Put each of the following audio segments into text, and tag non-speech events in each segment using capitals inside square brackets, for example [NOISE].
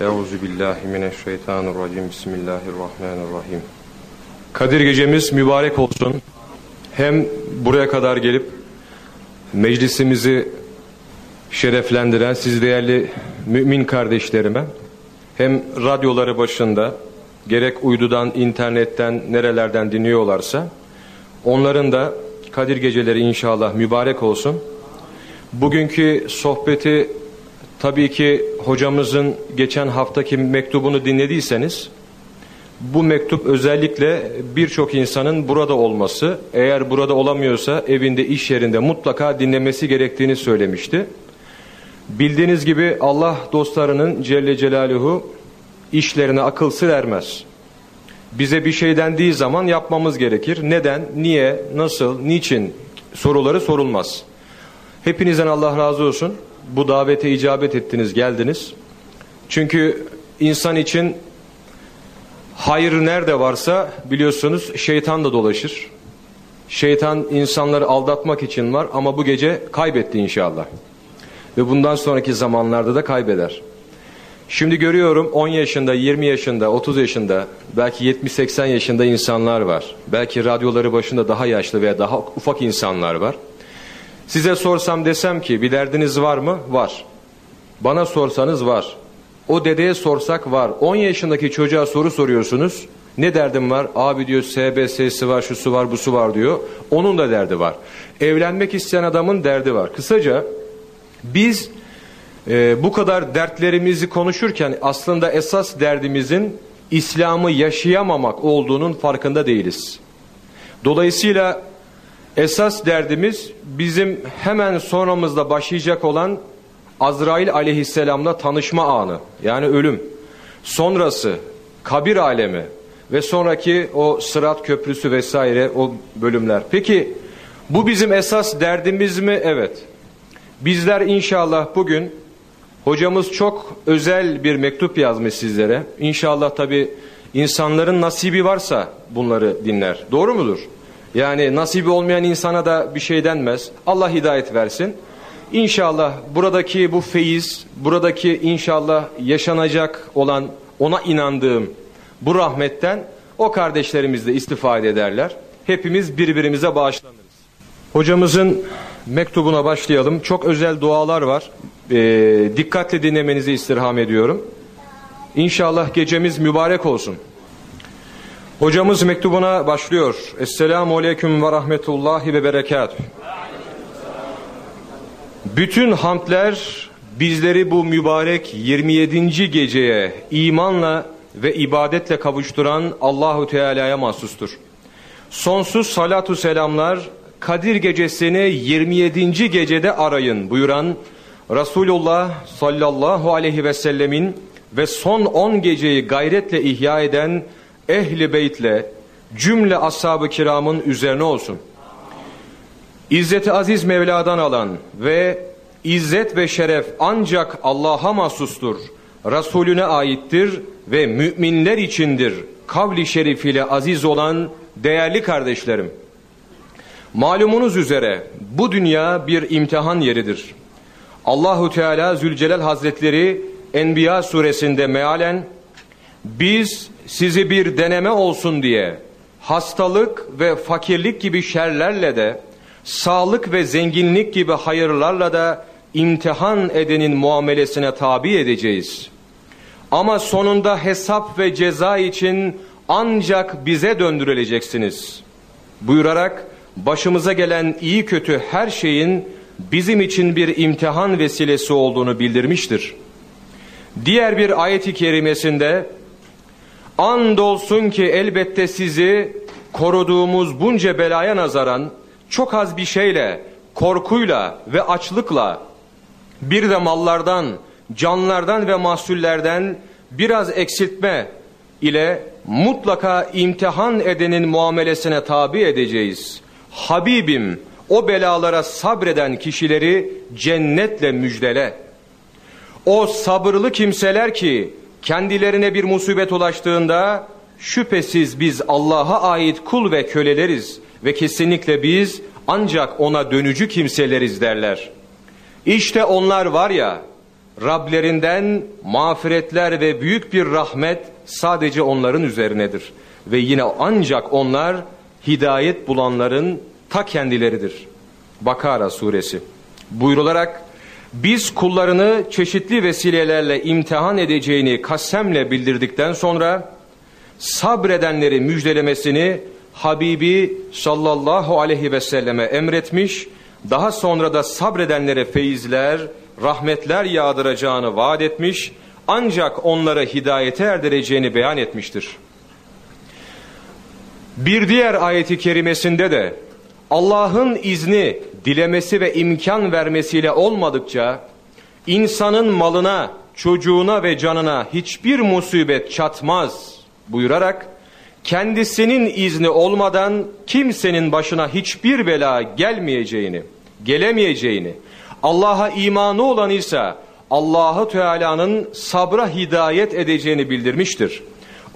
Euzu billahi mineşşeytanirracim. Bismillahirrahmanirrahim. Kadir gecemiz mübarek olsun. Hem buraya kadar gelip meclisimizi şereflendiren siz değerli mümin kardeşlerime hem radyoları başında gerek uydudan, internetten, nerelerden dinliyorlarsa onların da Kadir geceleri inşallah mübarek olsun. Bugünkü sohbeti tabii ki hocamızın geçen haftaki mektubunu dinlediyseniz bu mektup özellikle birçok insanın burada olması, eğer burada olamıyorsa evinde, iş yerinde mutlaka dinlemesi gerektiğini söylemişti. Bildiğiniz gibi Allah dostlarının Celle Celaluhu işlerine akıl sır ermez. Bize bir şey dendiği zaman yapmamız gerekir. Neden, niye, nasıl, niçin soruları sorulmaz. Hepinizden Allah razı olsun. Bu davete icabet ettiniz, geldiniz. Çünkü insan için hayır nerede varsa biliyorsunuz şeytan da dolaşır. Şeytan insanları aldatmak için var ama bu gece kaybetti inşallah. Ve bundan sonraki zamanlarda da kaybeder. Şimdi görüyorum 10 yaşında, 20 yaşında, 30 yaşında, belki 70-80 yaşında insanlar var. Belki radyoları başında daha yaşlı veya daha ufak insanlar var. Size sorsam desem ki bir derdiniz var mı? Var. Bana sorsanız var. O dedeye sorsak var. 10 yaşındaki çocuğa soru soruyorsunuz. Ne derdim var? Abi diyor SBS'si var, şusu var, busu var diyor. Onun da derdi var. Evlenmek isteyen adamın derdi var. Kısaca biz e, bu kadar dertlerimizi konuşurken aslında esas derdimizin İslam'ı yaşayamamak olduğunun farkında değiliz. Dolayısıyla esas derdimiz bizim hemen sonramızda başlayacak olan Azrail aleyhisselamla tanışma anı yani ölüm. Sonrası kabir alemi ve sonraki o sırat köprüsü vesaire o bölümler. Peki bu bizim esas derdimiz mi? Evet. Bizler inşallah bugün hocamız çok özel bir mektup yazmış sizlere. İnşallah tabi insanların nasibi varsa bunları dinler. Doğru mudur? Yani nasibi olmayan insana da bir şey denmez. Allah hidayet versin. İnşallah buradaki bu feyiz, buradaki inşallah yaşanacak olan ona inandığım bu rahmetten o kardeşlerimiz de istifade ederler. Hepimiz birbirimize bağışlanırız. Hocamızın mektubuna başlayalım. Çok özel dualar var. Ee, dikkatle dinlemenizi istirham ediyorum. İnşallah gecemiz mübarek olsun. Hocamız mektubuna başlıyor. Esselamu Aleyküm ve Rahmetullahi ve Berekatuhu. Bütün hamdler bizleri bu mübarek 27. geceye imanla ve ibadetle kavuşturan Allahu Teala'ya mahsustur. Sonsuz salatu selamlar Kadir gecesini 27. gecede arayın buyuran Resulullah sallallahu aleyhi ve sellemin ve son 10 geceyi gayretle ihya eden ehli beytle cümle ashab-ı kiramın üzerine olsun. İzzeti aziz Mevla'dan alan ve izzet ve şeref ancak Allah'a mahsustur. Resulüne aittir ve müminler içindir. Kavli şerifiyle aziz olan değerli kardeşlerim. Malumunuz üzere bu dünya bir imtihan yeridir. Allahu Teala Zülcelal Hazretleri Enbiya suresinde mealen biz sizi bir deneme olsun diye hastalık ve fakirlik gibi şerlerle de sağlık ve zenginlik gibi hayırlarla da imtihan edenin muamelesine tabi edeceğiz. Ama sonunda hesap ve ceza için ancak bize döndürüleceksiniz. Buyurarak başımıza gelen iyi kötü her şeyin bizim için bir imtihan vesilesi olduğunu bildirmiştir. Diğer bir ayet-i kerimesinde andolsun ki elbette sizi koruduğumuz bunca belaya nazaran çok az bir şeyle, korkuyla ve açlıkla bir de mallardan, canlardan ve mahsullerden biraz eksiltme ile mutlaka imtihan edenin muamelesine tabi edeceğiz. Habibim o belalara sabreden kişileri cennetle müjdele. O sabırlı kimseler ki kendilerine bir musibet ulaştığında şüphesiz biz Allah'a ait kul ve köleleriz ve kesinlikle biz ancak ona dönücü kimseleriz derler. İşte onlar var ya Rablerinden mağfiretler ve büyük bir rahmet sadece onların üzerinedir. Ve yine ancak onlar hidayet bulanların ta kendileridir. Bakara suresi. Buyrularak biz kullarını çeşitli vesilelerle imtihan edeceğini kasemle bildirdikten sonra sabredenleri müjdelemesini Habibi sallallahu aleyhi ve selleme emretmiş, daha sonra da sabredenlere feyizler, rahmetler yağdıracağını vaat etmiş, ancak onlara hidayete erdireceğini beyan etmiştir. Bir diğer ayeti kerimesinde de Allah'ın izni, dilemesi ve imkan vermesiyle olmadıkça insanın malına, çocuğuna ve canına hiçbir musibet çatmaz buyurarak kendisinin izni olmadan kimsenin başına hiçbir bela gelmeyeceğini, gelemeyeceğini, Allah'a imanı olan ise Allahu Teala'nın sabra hidayet edeceğini bildirmiştir.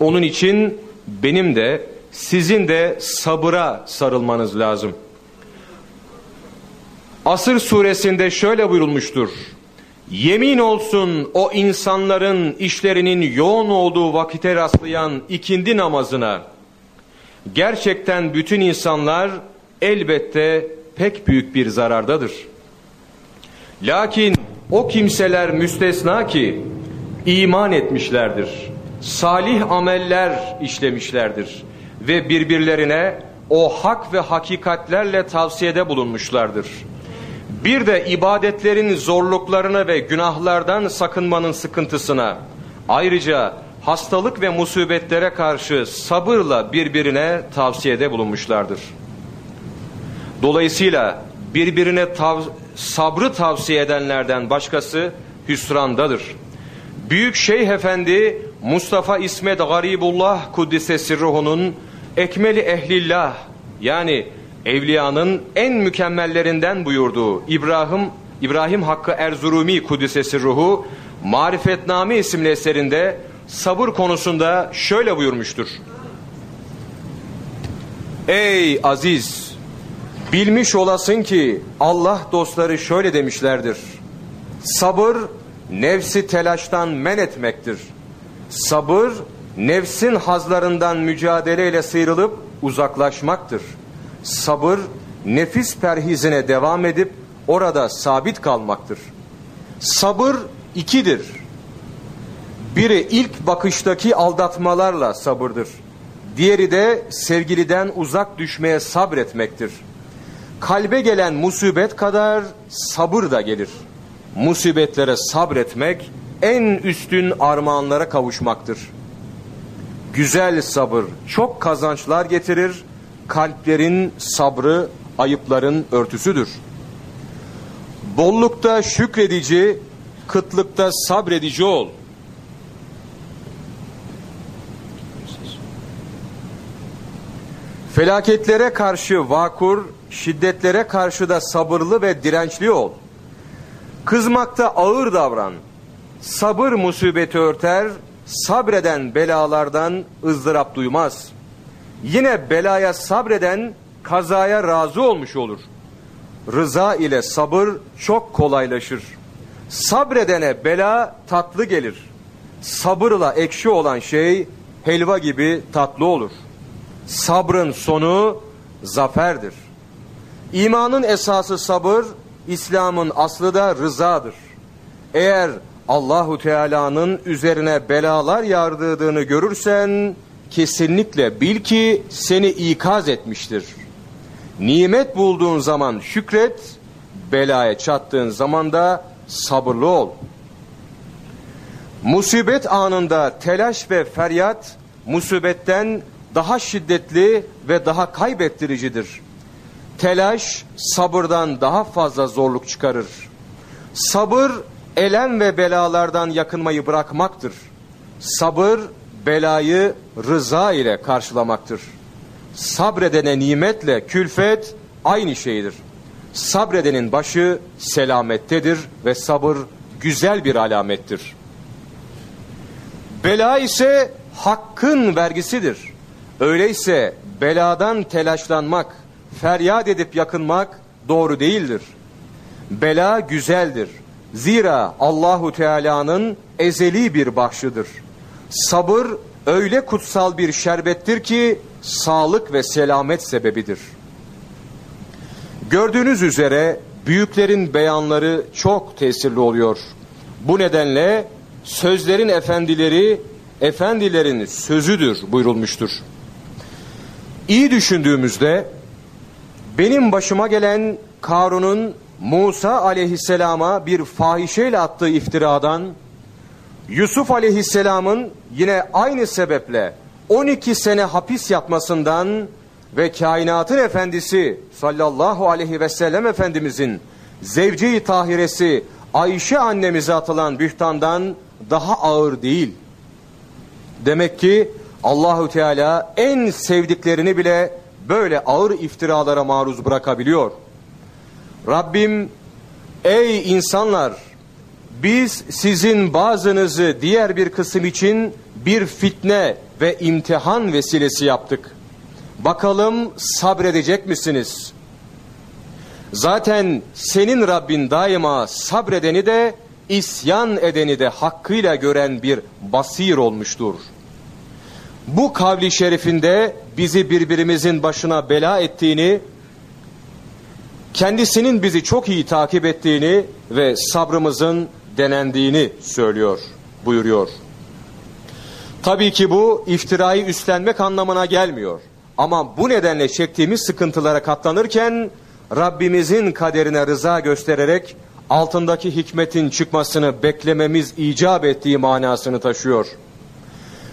Onun için benim de sizin de sabıra sarılmanız lazım. Asır suresinde şöyle buyurulmuştur. Yemin olsun o insanların işlerinin yoğun olduğu vakite rastlayan ikindi namazına. Gerçekten bütün insanlar elbette pek büyük bir zarardadır. Lakin o kimseler müstesna ki iman etmişlerdir. Salih ameller işlemişlerdir ve birbirlerine o hak ve hakikatlerle tavsiyede bulunmuşlardır. Bir de ibadetlerin zorluklarına ve günahlardan sakınmanın sıkıntısına, ayrıca hastalık ve musibetlere karşı sabırla birbirine tavsiyede bulunmuşlardır. Dolayısıyla birbirine tav sabrı tavsiye edenlerden başkası hüsrandadır. Büyük Şeyh Efendi Mustafa İsmet Garibullah Kuddise Sirruhu'nun Ekmeli Ehlillah yani evliyanın en mükemmellerinden buyurduğu İbrahim İbrahim Hakkı Erzurumi Kudüs'esi ruhu Marifetname isimli eserinde sabır konusunda şöyle buyurmuştur. Ey aziz! Bilmiş olasın ki Allah dostları şöyle demişlerdir. Sabır nefsi telaştan men etmektir. Sabır nefsin hazlarından mücadeleyle sıyrılıp uzaklaşmaktır.'' Sabır nefis perhizine devam edip orada sabit kalmaktır. Sabır ikidir. Biri ilk bakıştaki aldatmalarla sabırdır. Diğeri de sevgiliden uzak düşmeye sabretmektir. Kalbe gelen musibet kadar sabır da gelir. Musibetlere sabretmek en üstün armağanlara kavuşmaktır. Güzel sabır çok kazançlar getirir kalplerin sabrı ayıpların örtüsüdür. Bollukta şükredici, kıtlıkta sabredici ol. Felaketlere karşı vakur, şiddetlere karşı da sabırlı ve dirençli ol. Kızmakta ağır davran. Sabır musibeti örter, sabreden belalardan ızdırap duymaz.'' Yine belaya sabreden kazaya razı olmuş olur. Rıza ile sabır çok kolaylaşır. Sabredene bela tatlı gelir. Sabırla ekşi olan şey helva gibi tatlı olur. Sabrın sonu zaferdir. İmanın esası sabır, İslam'ın aslı da rızadır. Eğer Allahu Teala'nın üzerine belalar yağdırdığını görürsen kesinlikle bil ki seni ikaz etmiştir. Nimet bulduğun zaman şükret, belaya çattığın zaman da sabırlı ol. Musibet anında telaş ve feryat musibetten daha şiddetli ve daha kaybettiricidir. Telaş sabırdan daha fazla zorluk çıkarır. Sabır elem ve belalardan yakınmayı bırakmaktır. Sabır belayı rıza ile karşılamaktır. Sabredene nimetle külfet aynı şeydir. Sabredenin başı selamettedir ve sabır güzel bir alamettir. Bela ise hakkın vergisidir. Öyleyse beladan telaşlanmak, feryat edip yakınmak doğru değildir. Bela güzeldir. Zira Allahu Teala'nın ezeli bir bahşıdır. Sabır öyle kutsal bir şerbettir ki sağlık ve selamet sebebidir. Gördüğünüz üzere büyüklerin beyanları çok tesirli oluyor. Bu nedenle sözlerin efendileri efendilerin sözüdür buyurulmuştur. İyi düşündüğümüzde benim başıma gelen Karun'un Musa aleyhisselama bir fahişeyle attığı iftiradan, Yusuf aleyhisselamın yine aynı sebeple 12 sene hapis yatmasından ve kainatın efendisi sallallahu aleyhi ve sellem efendimizin zevci tahiresi Ayşe annemize atılan bühtandan daha ağır değil. Demek ki Allahü Teala en sevdiklerini bile böyle ağır iftiralara maruz bırakabiliyor. Rabbim ey insanlar biz sizin bazınızı diğer bir kısım için bir fitne ve imtihan vesilesi yaptık. Bakalım sabredecek misiniz? Zaten senin Rabbin daima sabredeni de isyan edeni de hakkıyla gören bir basir olmuştur. Bu kavli şerifinde bizi birbirimizin başına bela ettiğini, kendisinin bizi çok iyi takip ettiğini ve sabrımızın denendiğini söylüyor, buyuruyor. Tabii ki bu iftirayı üstlenmek anlamına gelmiyor. Ama bu nedenle çektiğimiz sıkıntılara katlanırken Rabbimizin kaderine rıza göstererek altındaki hikmetin çıkmasını beklememiz icap ettiği manasını taşıyor.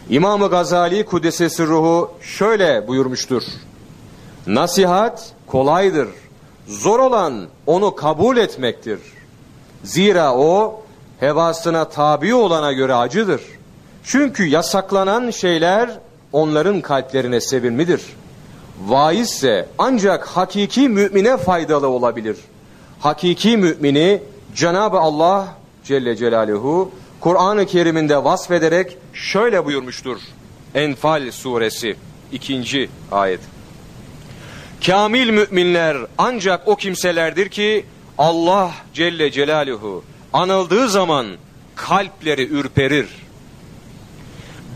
İmam-ı Gazali Kudüs'esi ruhu şöyle buyurmuştur. Nasihat kolaydır. Zor olan onu kabul etmektir. Zira o hevasına tabi olana göre acıdır. Çünkü yasaklanan şeyler onların kalplerine sevimlidir. Vaiz ise ancak hakiki mümine faydalı olabilir. Hakiki mümini Cenab-ı Allah Celle Celaluhu Kur'an-ı Kerim'inde vasfederek şöyle buyurmuştur. Enfal suresi ikinci ayet. Kamil müminler ancak o kimselerdir ki Allah Celle Celaluhu anıldığı zaman kalpleri ürperir.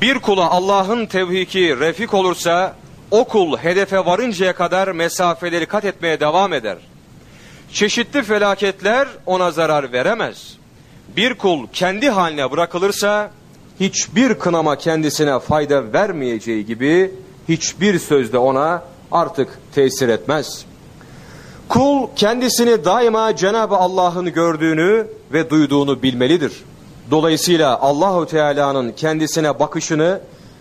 Bir kula Allah'ın tevhiki refik olursa o kul hedefe varıncaya kadar mesafeleri kat etmeye devam eder. Çeşitli felaketler ona zarar veremez. Bir kul kendi haline bırakılırsa hiçbir kınama kendisine fayda vermeyeceği gibi hiçbir sözde ona artık tesir etmez. Kul kendisini daima Cenab-ı Allah'ın gördüğünü ve duyduğunu bilmelidir. Dolayısıyla Allahu Teala'nın kendisine bakışını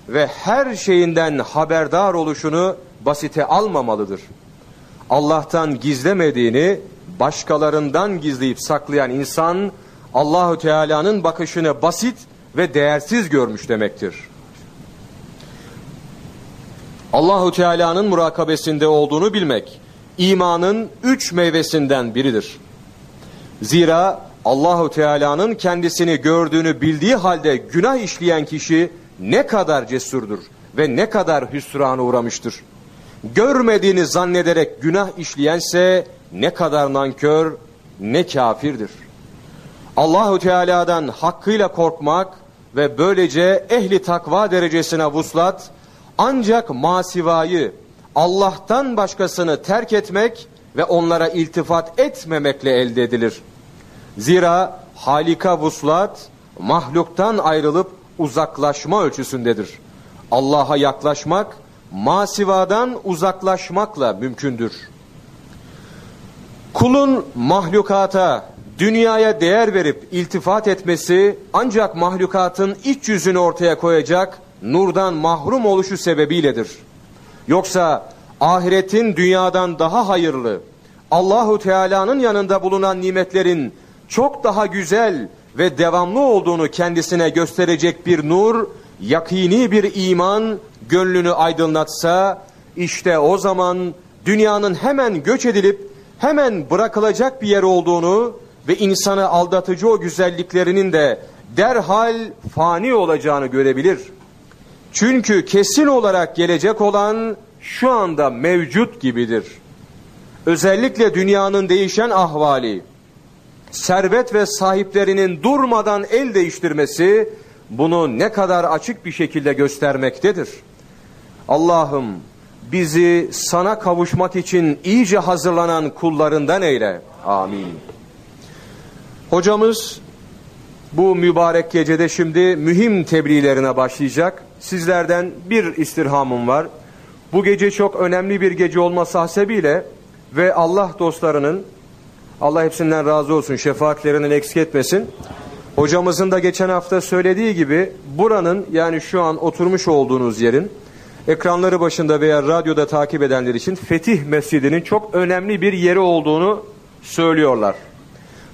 ve her şeyinden haberdar oluşunu basite almamalıdır. Allah'tan gizlemediğini başkalarından gizleyip saklayan insan Allahu Teala'nın bakışını basit ve değersiz görmüş demektir. Allahu Teala'nın murakabesinde olduğunu bilmek imanın üç meyvesinden biridir. Zira Allahu Teala'nın kendisini gördüğünü bildiği halde günah işleyen kişi ne kadar cesurdur ve ne kadar hüsrana uğramıştır. Görmediğini zannederek günah işleyense ne kadar nankör, ne kafirdir. Allahu Teala'dan hakkıyla korkmak ve böylece ehli takva derecesine vuslat ancak masivayı Allah'tan başkasını terk etmek ve onlara iltifat etmemekle elde edilir. Zira halika vuslat mahluktan ayrılıp uzaklaşma ölçüsündedir. Allah'a yaklaşmak masivadan uzaklaşmakla mümkündür. Kulun mahlukata, dünyaya değer verip iltifat etmesi ancak mahlukatın iç yüzünü ortaya koyacak nurdan mahrum oluşu sebebiyledir. Yoksa ahiretin dünyadan daha hayırlı, Allahu Teala'nın yanında bulunan nimetlerin çok daha güzel ve devamlı olduğunu kendisine gösterecek bir nur, yakini bir iman gönlünü aydınlatsa, işte o zaman dünyanın hemen göç edilip hemen bırakılacak bir yer olduğunu ve insanı aldatıcı o güzelliklerinin de derhal fani olacağını görebilir. Çünkü kesin olarak gelecek olan şu anda mevcut gibidir. Özellikle dünyanın değişen ahvali, servet ve sahiplerinin durmadan el değiştirmesi bunu ne kadar açık bir şekilde göstermektedir. Allah'ım bizi sana kavuşmak için iyice hazırlanan kullarından eyle. Amin. Hocamız bu mübarek gecede şimdi mühim tebliğlerine başlayacak. Sizlerden bir istirhamım var. Bu gece çok önemli bir gece olması hasebiyle ve Allah dostlarının Allah hepsinden razı olsun şefaatlerinin eksik etmesin. Hocamızın da geçen hafta söylediği gibi buranın yani şu an oturmuş olduğunuz yerin ekranları başında veya radyoda takip edenler için Fetih Mescidi'nin çok önemli bir yeri olduğunu söylüyorlar.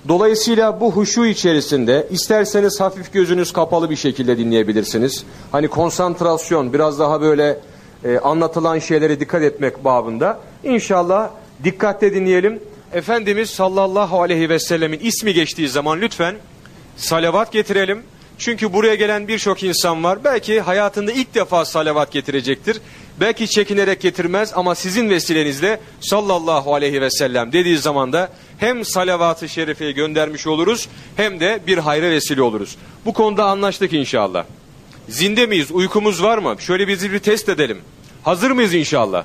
Dolayısıyla bu huşu içerisinde isterseniz hafif gözünüz kapalı bir şekilde dinleyebilirsiniz. Hani konsantrasyon biraz daha böyle e, anlatılan şeylere dikkat etmek babında. İnşallah dikkatle dinleyelim. Efendimiz sallallahu aleyhi ve sellemin ismi geçtiği zaman lütfen salavat getirelim. Çünkü buraya gelen birçok insan var. Belki hayatında ilk defa salavat getirecektir. Belki çekinerek getirmez ama sizin vesilenizle sallallahu aleyhi ve sellem dediği zaman da hem salavat-ı şerifeyi göndermiş oluruz hem de bir hayra vesile oluruz. Bu konuda anlaştık inşallah. Zinde miyiz? Uykumuz var mı? Şöyle bizi bir test edelim. Hazır mıyız inşallah?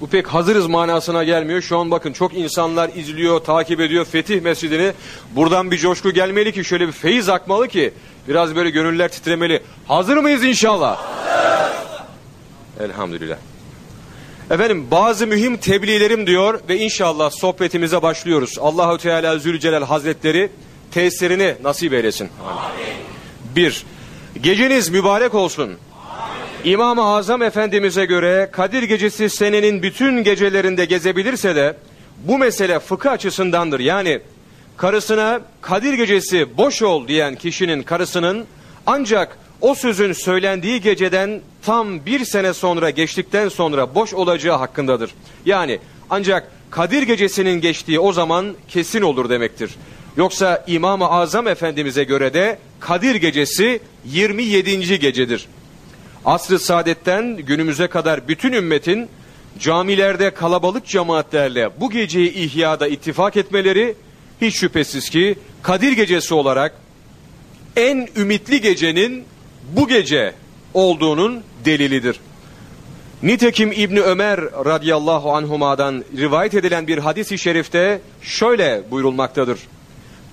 Bu pek hazırız manasına gelmiyor. Şu an bakın çok insanlar izliyor, takip ediyor Fetih Mescidini. Buradan bir coşku gelmeli ki şöyle bir feyiz akmalı ki biraz böyle gönüller titremeli. Hazır mıyız inşallah? Elhamdülillah. Efendim bazı mühim tebliğlerim diyor ve inşallah sohbetimize başlıyoruz. Allahu Teala Zülcelal Hazretleri tesirini nasip eylesin. Amin. Bir, geceniz mübarek olsun. İmam-ı Azam Efendimiz'e göre Kadir Gecesi senenin bütün gecelerinde gezebilirse de bu mesele fıkıh açısındandır. Yani karısına Kadir Gecesi boş ol diyen kişinin karısının ancak o sözün söylendiği geceden tam bir sene sonra geçtikten sonra boş olacağı hakkındadır. Yani ancak Kadir Gecesi'nin geçtiği o zaman kesin olur demektir. Yoksa İmam-ı Azam Efendimiz'e göre de Kadir Gecesi 27. gecedir. Asr-ı Saadet'ten günümüze kadar bütün ümmetin camilerde kalabalık cemaatlerle bu geceyi ihyada ittifak etmeleri hiç şüphesiz ki Kadir Gecesi olarak en ümitli gecenin bu gece olduğunun delilidir. Nitekim İbni Ömer radıyallahu anhuma'dan rivayet edilen bir hadis-i şerifte şöyle buyurulmaktadır.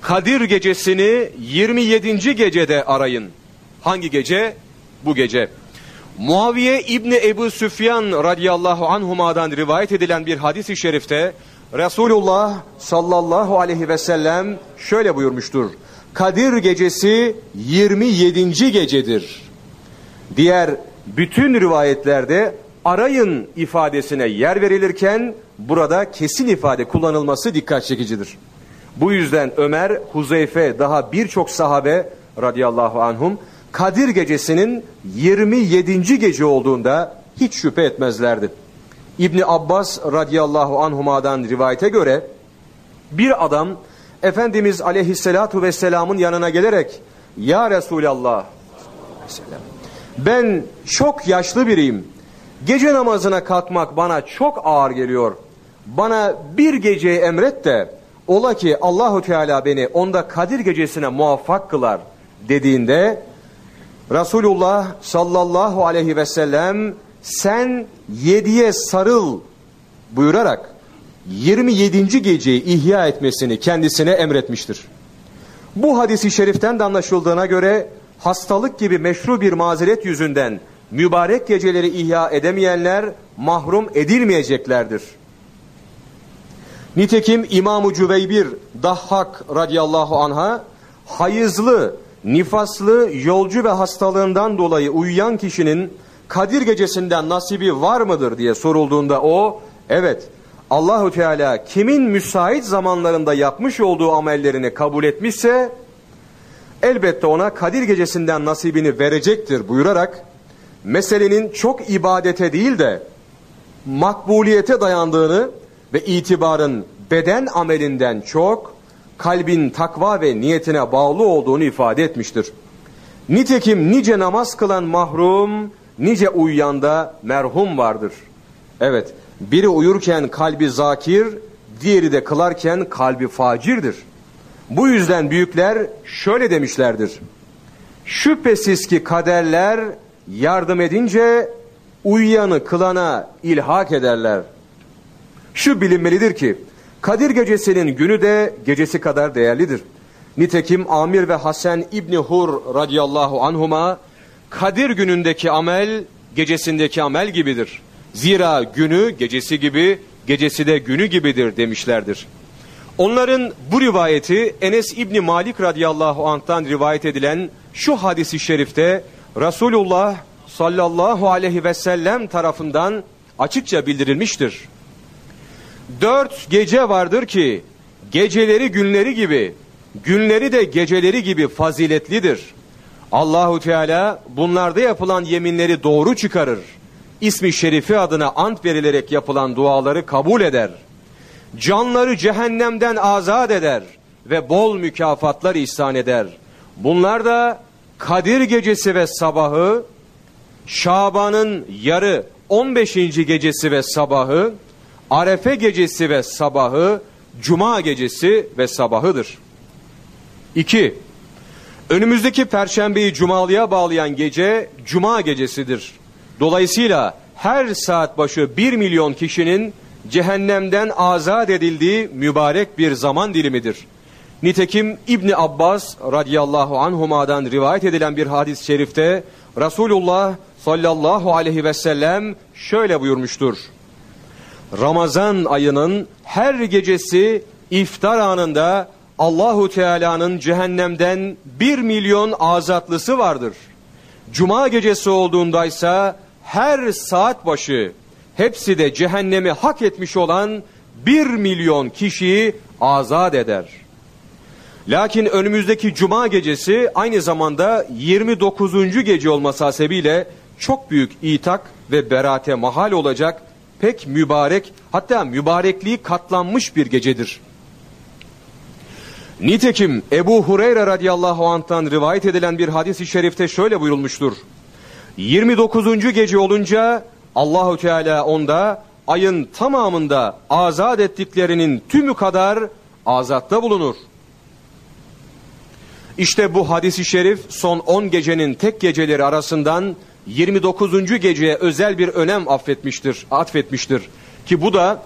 Kadir gecesini 27. gecede arayın. Hangi gece? Bu gece. Muaviye İbni Ebu Süfyan radıyallahu anhuma'dan rivayet edilen bir hadis-i şerifte Resulullah sallallahu aleyhi ve sellem şöyle buyurmuştur. Kadir gecesi 27. gecedir. Diğer bütün rivayetlerde arayın ifadesine yer verilirken burada kesin ifade kullanılması dikkat çekicidir. Bu yüzden Ömer, Huzeyfe daha birçok sahabe radıyallahu anhum Kadir gecesinin 27. gece olduğunda hiç şüphe etmezlerdi. İbni Abbas radıyallahu anhuma'dan rivayete göre bir adam Efendimiz aleyhissalatu vesselamın yanına gelerek Ya Resulallah ben çok yaşlı biriyim. Gece namazına kalkmak bana çok ağır geliyor. Bana bir geceyi emret de ola ki Allahu Teala beni onda Kadir gecesine muvaffak kılar dediğinde Resulullah sallallahu aleyhi ve sellem sen yediye sarıl buyurarak 27. geceyi ihya etmesini kendisine emretmiştir. Bu hadisi şeriften de anlaşıldığına göre hastalık gibi meşru bir mazeret yüzünden mübarek geceleri ihya edemeyenler mahrum edilmeyeceklerdir. Nitekim İmam-ı Cüveybir Dahhak radıyallahu anha hayızlı, nifaslı, yolcu ve hastalığından dolayı uyuyan kişinin Kadir gecesinden nasibi var mıdır diye sorulduğunda o evet Allahu Teala kimin müsait zamanlarında yapmış olduğu amellerini kabul etmişse elbette ona Kadir gecesinden nasibini verecektir buyurarak meselenin çok ibadete değil de makbuliyete dayandığını ve itibarın beden amelinden çok kalbin takva ve niyetine bağlı olduğunu ifade etmiştir. Nitekim nice namaz kılan mahrum, nice uyuyanda merhum vardır. Evet, biri uyurken kalbi zakir, diğeri de kılarken kalbi facirdir. Bu yüzden büyükler şöyle demişlerdir. Şüphesiz ki kaderler yardım edince uyuyanı kılana ilhak ederler. Şu bilinmelidir ki Kadir gecesinin günü de gecesi kadar değerlidir. Nitekim Amir ve Hasan İbni Hur radıyallahu anhuma Kadir günündeki amel gecesindeki amel gibidir. Zira günü gecesi gibi, gecesi de günü gibidir demişlerdir. Onların bu rivayeti Enes İbni Malik radıyallahu anh'tan rivayet edilen şu hadisi şerifte Resulullah sallallahu aleyhi ve sellem tarafından açıkça bildirilmiştir. Dört gece vardır ki geceleri günleri gibi, günleri de geceleri gibi faziletlidir. Allahu Teala bunlarda yapılan yeminleri doğru çıkarır. İsmi şerifi adına ant verilerek yapılan duaları kabul eder. Canları cehennemden azat eder ve bol mükafatlar ihsan eder. Bunlar da Kadir gecesi ve sabahı, Şaban'ın yarı 15. gecesi ve sabahı, Arefe gecesi ve sabahı, Cuma gecesi ve sabahıdır. 2. Önümüzdeki perşembeyi cumalıya bağlayan gece cuma gecesidir. Dolayısıyla her saat başı bir milyon kişinin cehennemden azat edildiği mübarek bir zaman dilimidir. Nitekim İbni Abbas radıyallahu anhuma'dan rivayet edilen bir hadis-i şerifte Resulullah sallallahu aleyhi ve sellem şöyle buyurmuştur. Ramazan ayının her gecesi iftar anında Allahu Teala'nın cehennemden bir milyon azatlısı vardır. Cuma gecesi olduğundaysa her saat başı hepsi de cehennemi hak etmiş olan bir milyon kişiyi azat eder. Lakin önümüzdeki cuma gecesi aynı zamanda 29. gece olması hasebiyle çok büyük itak ve berate mahal olacak pek mübarek hatta mübarekliği katlanmış bir gecedir. Nitekim Ebu Hureyre radıyallahu anh'tan rivayet edilen bir hadis-i şerifte şöyle buyurulmuştur. 29. gece olunca Allahu Teala onda ayın tamamında azat ettiklerinin tümü kadar azatta bulunur. İşte bu hadisi şerif son 10 gecenin tek geceleri arasından 29. geceye özel bir önem affetmiştir, atfetmiştir. Ki bu da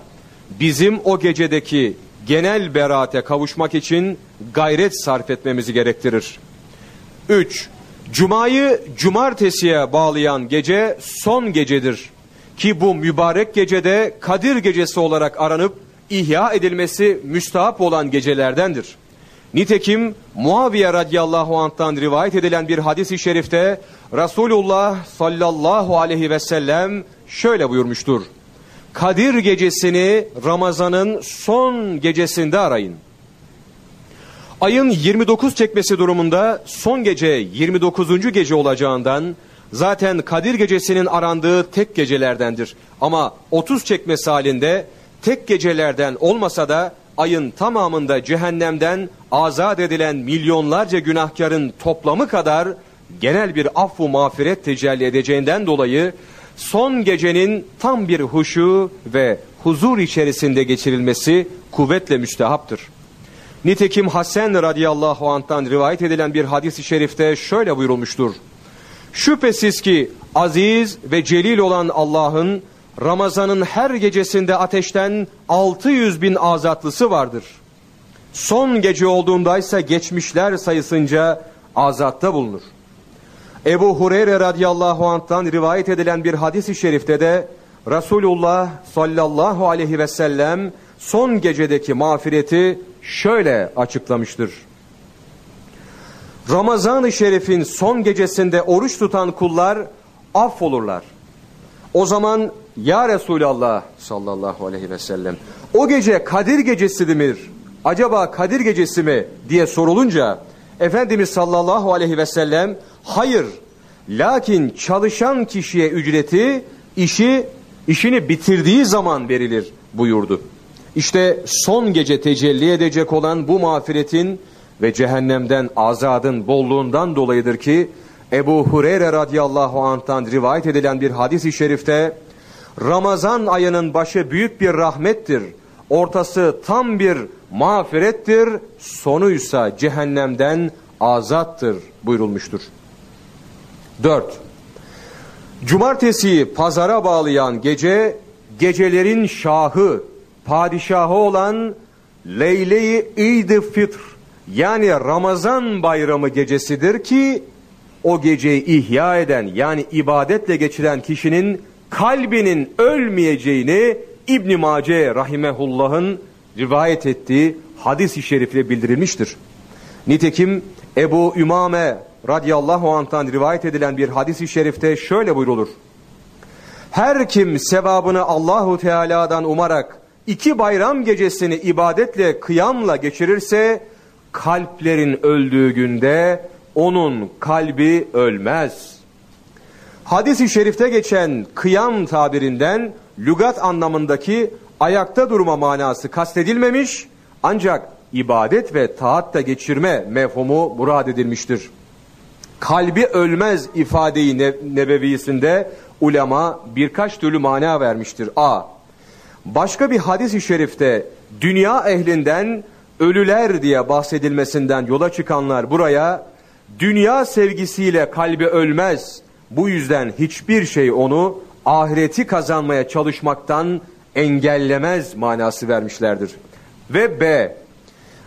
bizim o gecedeki genel beraate kavuşmak için gayret sarf etmemizi gerektirir. 3. Cuma'yı cumartesiye bağlayan gece son gecedir. Ki bu mübarek gecede Kadir gecesi olarak aranıp ihya edilmesi müstahap olan gecelerdendir. Nitekim Muaviye radıyallahu anh'tan rivayet edilen bir hadis-i şerifte Resulullah sallallahu aleyhi ve sellem şöyle buyurmuştur. Kadir gecesini Ramazan'ın son gecesinde arayın. Ayın 29 çekmesi durumunda son gece 29. gece olacağından zaten Kadir gecesinin arandığı tek gecelerdendir. Ama 30 çekmesi halinde tek gecelerden olmasa da ayın tamamında cehennemden azat edilen milyonlarca günahkarın toplamı kadar genel bir affu mağfiret tecelli edeceğinden dolayı son gecenin tam bir huşu ve huzur içerisinde geçirilmesi kuvvetle müstehaptır. Nitekim Hasan radıyallahu anh'tan rivayet edilen bir hadis-i şerifte şöyle buyurulmuştur. Şüphesiz ki aziz ve celil olan Allah'ın Ramazan'ın her gecesinde ateşten 600 bin azatlısı vardır. Son gece olduğundaysa geçmişler sayısınca azatta bulunur. Ebu Hureyre radıyallahu anh'tan rivayet edilen bir hadis-i şerifte de Resulullah sallallahu aleyhi ve sellem son gecedeki mağfireti şöyle açıklamıştır. Ramazan-ı Şerif'in son gecesinde oruç tutan kullar affolurlar. O zaman ya Resulallah sallallahu aleyhi ve sellem o gece Kadir gecesi midir? Acaba Kadir gecesi mi diye sorulunca Efendimiz sallallahu aleyhi ve sellem hayır lakin çalışan kişiye ücreti işi işini bitirdiği zaman verilir buyurdu. İşte son gece tecelli edecek olan bu mağfiretin ve cehennemden azadın bolluğundan dolayıdır ki Ebu Hureyre radıyallahu anh'tan rivayet edilen bir hadis-i şerifte Ramazan ayının başı büyük bir rahmettir. ortası tam bir mağfirettir, sonuysa cehennemden azattır buyurulmuştur. 4. Cumartesiyi pazara bağlayan gece, gecelerin şahı, padişahı olan Leyle-i İd-i Fitr yani Ramazan bayramı gecesidir ki o geceyi ihya eden yani ibadetle geçiren kişinin kalbinin ölmeyeceğini İbn Mace rahimehullah'ın rivayet ettiği hadis-i şerifle bildirilmiştir. Nitekim Ebu Ümame radıyallahu anh'tan rivayet edilen bir hadis-i şerifte şöyle buyrulur. Her kim sevabını Allahu Teala'dan umarak iki bayram gecesini ibadetle kıyamla geçirirse kalplerin öldüğü günde onun kalbi ölmez. Hadis-i şerifte geçen kıyam tabirinden lügat anlamındaki ayakta durma manası kastedilmemiş ancak ibadet ve taatta geçirme mefhumu murad edilmiştir. Kalbi ölmez ifadeyi ne nebevisinde ulema birkaç türlü mana vermiştir. A. Başka bir hadis-i şerifte dünya ehlinden ölüler diye bahsedilmesinden yola çıkanlar buraya dünya sevgisiyle kalbi ölmez. Bu yüzden hiçbir şey onu ahireti kazanmaya çalışmaktan engellemez manası vermişlerdir. Ve B.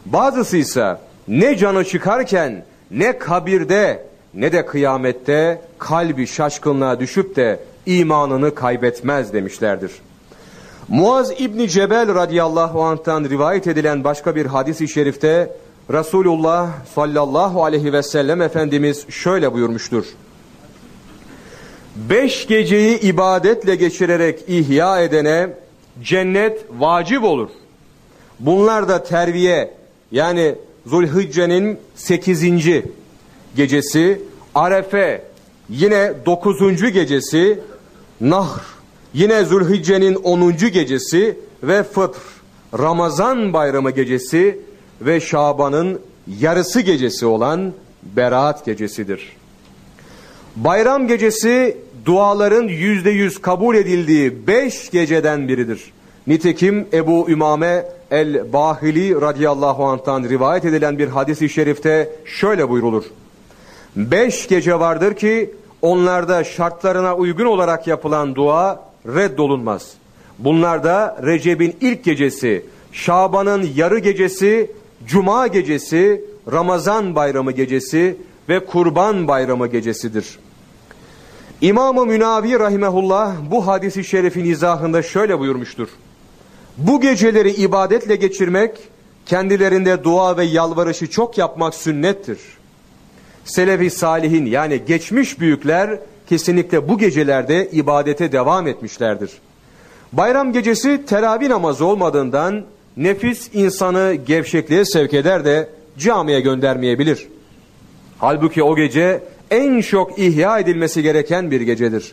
Bazısı ise ne canı çıkarken ne kabirde ne de kıyamette kalbi şaşkınlığa düşüp de imanını kaybetmez demişlerdir. Muaz İbni Cebel radıyallahu anh'tan rivayet edilen başka bir hadis-i şerifte Resulullah sallallahu aleyhi ve sellem Efendimiz şöyle buyurmuştur. Beş geceyi ibadetle geçirerek ihya edene cennet vacip olur. Bunlar da terviye yani Zulhicce'nin sekizinci gecesi, Arefe yine dokuzuncu gecesi, Nahr yine Zulhicce'nin onuncu gecesi ve Fıtr Ramazan bayramı gecesi ve Şaban'ın yarısı gecesi olan Berat gecesidir. Bayram gecesi duaların yüzde yüz kabul edildiği beş geceden biridir. Nitekim Ebu Ümame el-Bahili radıyallahu anh'tan rivayet edilen bir hadis-i şerifte şöyle buyrulur. Beş gece vardır ki onlarda şartlarına uygun olarak yapılan dua reddolunmaz. Bunlar da Recep'in ilk gecesi, Şaban'ın yarı gecesi, Cuma gecesi, Ramazan bayramı gecesi ve Kurban bayramı gecesidir. İmam-ı Münavi rahimehullah bu hadisi şerifin izahında şöyle buyurmuştur. Bu geceleri ibadetle geçirmek, kendilerinde dua ve yalvarışı çok yapmak sünnettir. Selefi salihin yani geçmiş büyükler kesinlikle bu gecelerde ibadete devam etmişlerdir. Bayram gecesi teravih namazı olmadığından nefis insanı gevşekliğe sevk eder de camiye göndermeyebilir. Halbuki o gece en çok ihya edilmesi gereken bir gecedir.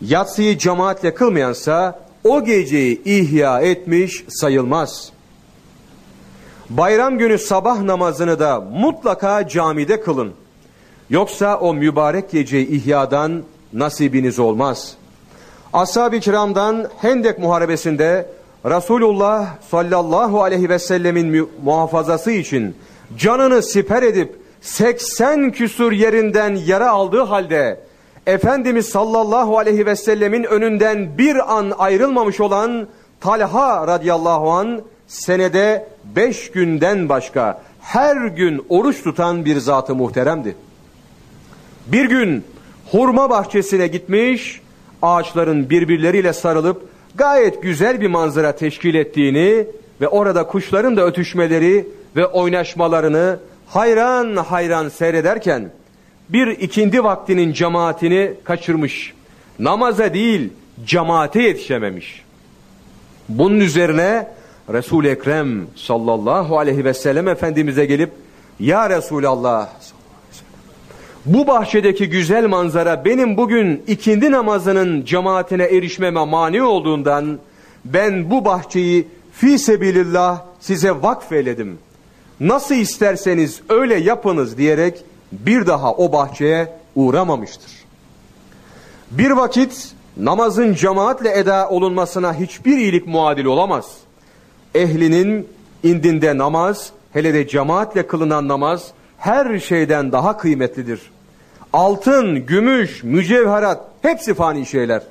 Yatsıyı cemaatle kılmayansa o geceyi ihya etmiş sayılmaz. Bayram günü sabah namazını da mutlaka camide kılın. Yoksa o mübarek geceyi ihyadan nasibiniz olmaz. Ashab-ı kiramdan Hendek muharebesinde Resulullah sallallahu aleyhi ve sellemin muhafazası için canını siper edip 80 küsur yerinden yara aldığı halde Efendimiz sallallahu aleyhi ve sellemin önünden bir an ayrılmamış olan Talha radıyallahu an senede beş günden başka her gün oruç tutan bir zatı muhteremdi. Bir gün hurma bahçesine gitmiş, ağaçların birbirleriyle sarılıp gayet güzel bir manzara teşkil ettiğini ve orada kuşların da ötüşmeleri ve oynaşmalarını hayran hayran seyrederken bir ikindi vaktinin cemaatini kaçırmış. Namaza değil cemaate yetişememiş. Bunun üzerine Resul-i Ekrem sallallahu aleyhi ve sellem Efendimiz'e gelip Ya Resulallah bu bahçedeki güzel manzara benim bugün ikindi namazının cemaatine erişmeme mani olduğundan ben bu bahçeyi fi sebilillah size vakfeyledim. Nasıl isterseniz öyle yapınız diyerek bir daha o bahçeye uğramamıştır. Bir vakit namazın cemaatle eda olunmasına hiçbir iyilik muadil olamaz. ehlinin indinde namaz, hele de cemaatle kılınan namaz her şeyden daha kıymetlidir. Altın, gümüş, mücevherat hepsi fani şeyler.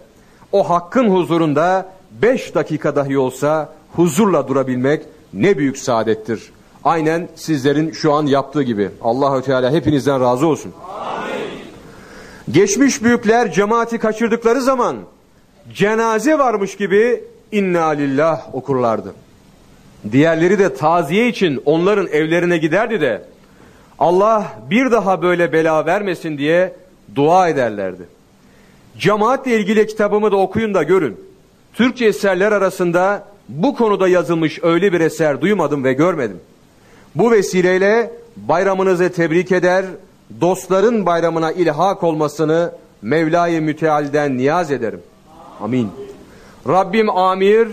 O hakkın huzurunda beş dakika dahi olsa huzurla durabilmek ne büyük saadettir. Aynen sizlerin şu an yaptığı gibi. Allahü Teala hepinizden razı olsun. Amin. Geçmiş büyükler cemaati kaçırdıkları zaman cenaze varmış gibi inna lillah okurlardı. Diğerleri de taziye için onların evlerine giderdi de Allah bir daha böyle bela vermesin diye dua ederlerdi. Cemaatle ilgili kitabımı da okuyun da görün. Türkçe eserler arasında bu konuda yazılmış öyle bir eser duymadım ve görmedim. Bu vesileyle bayramınızı tebrik eder, dostların bayramına ilhak olmasını Mevla-i Müteal'den niyaz ederim. Amin. Rabbim amir,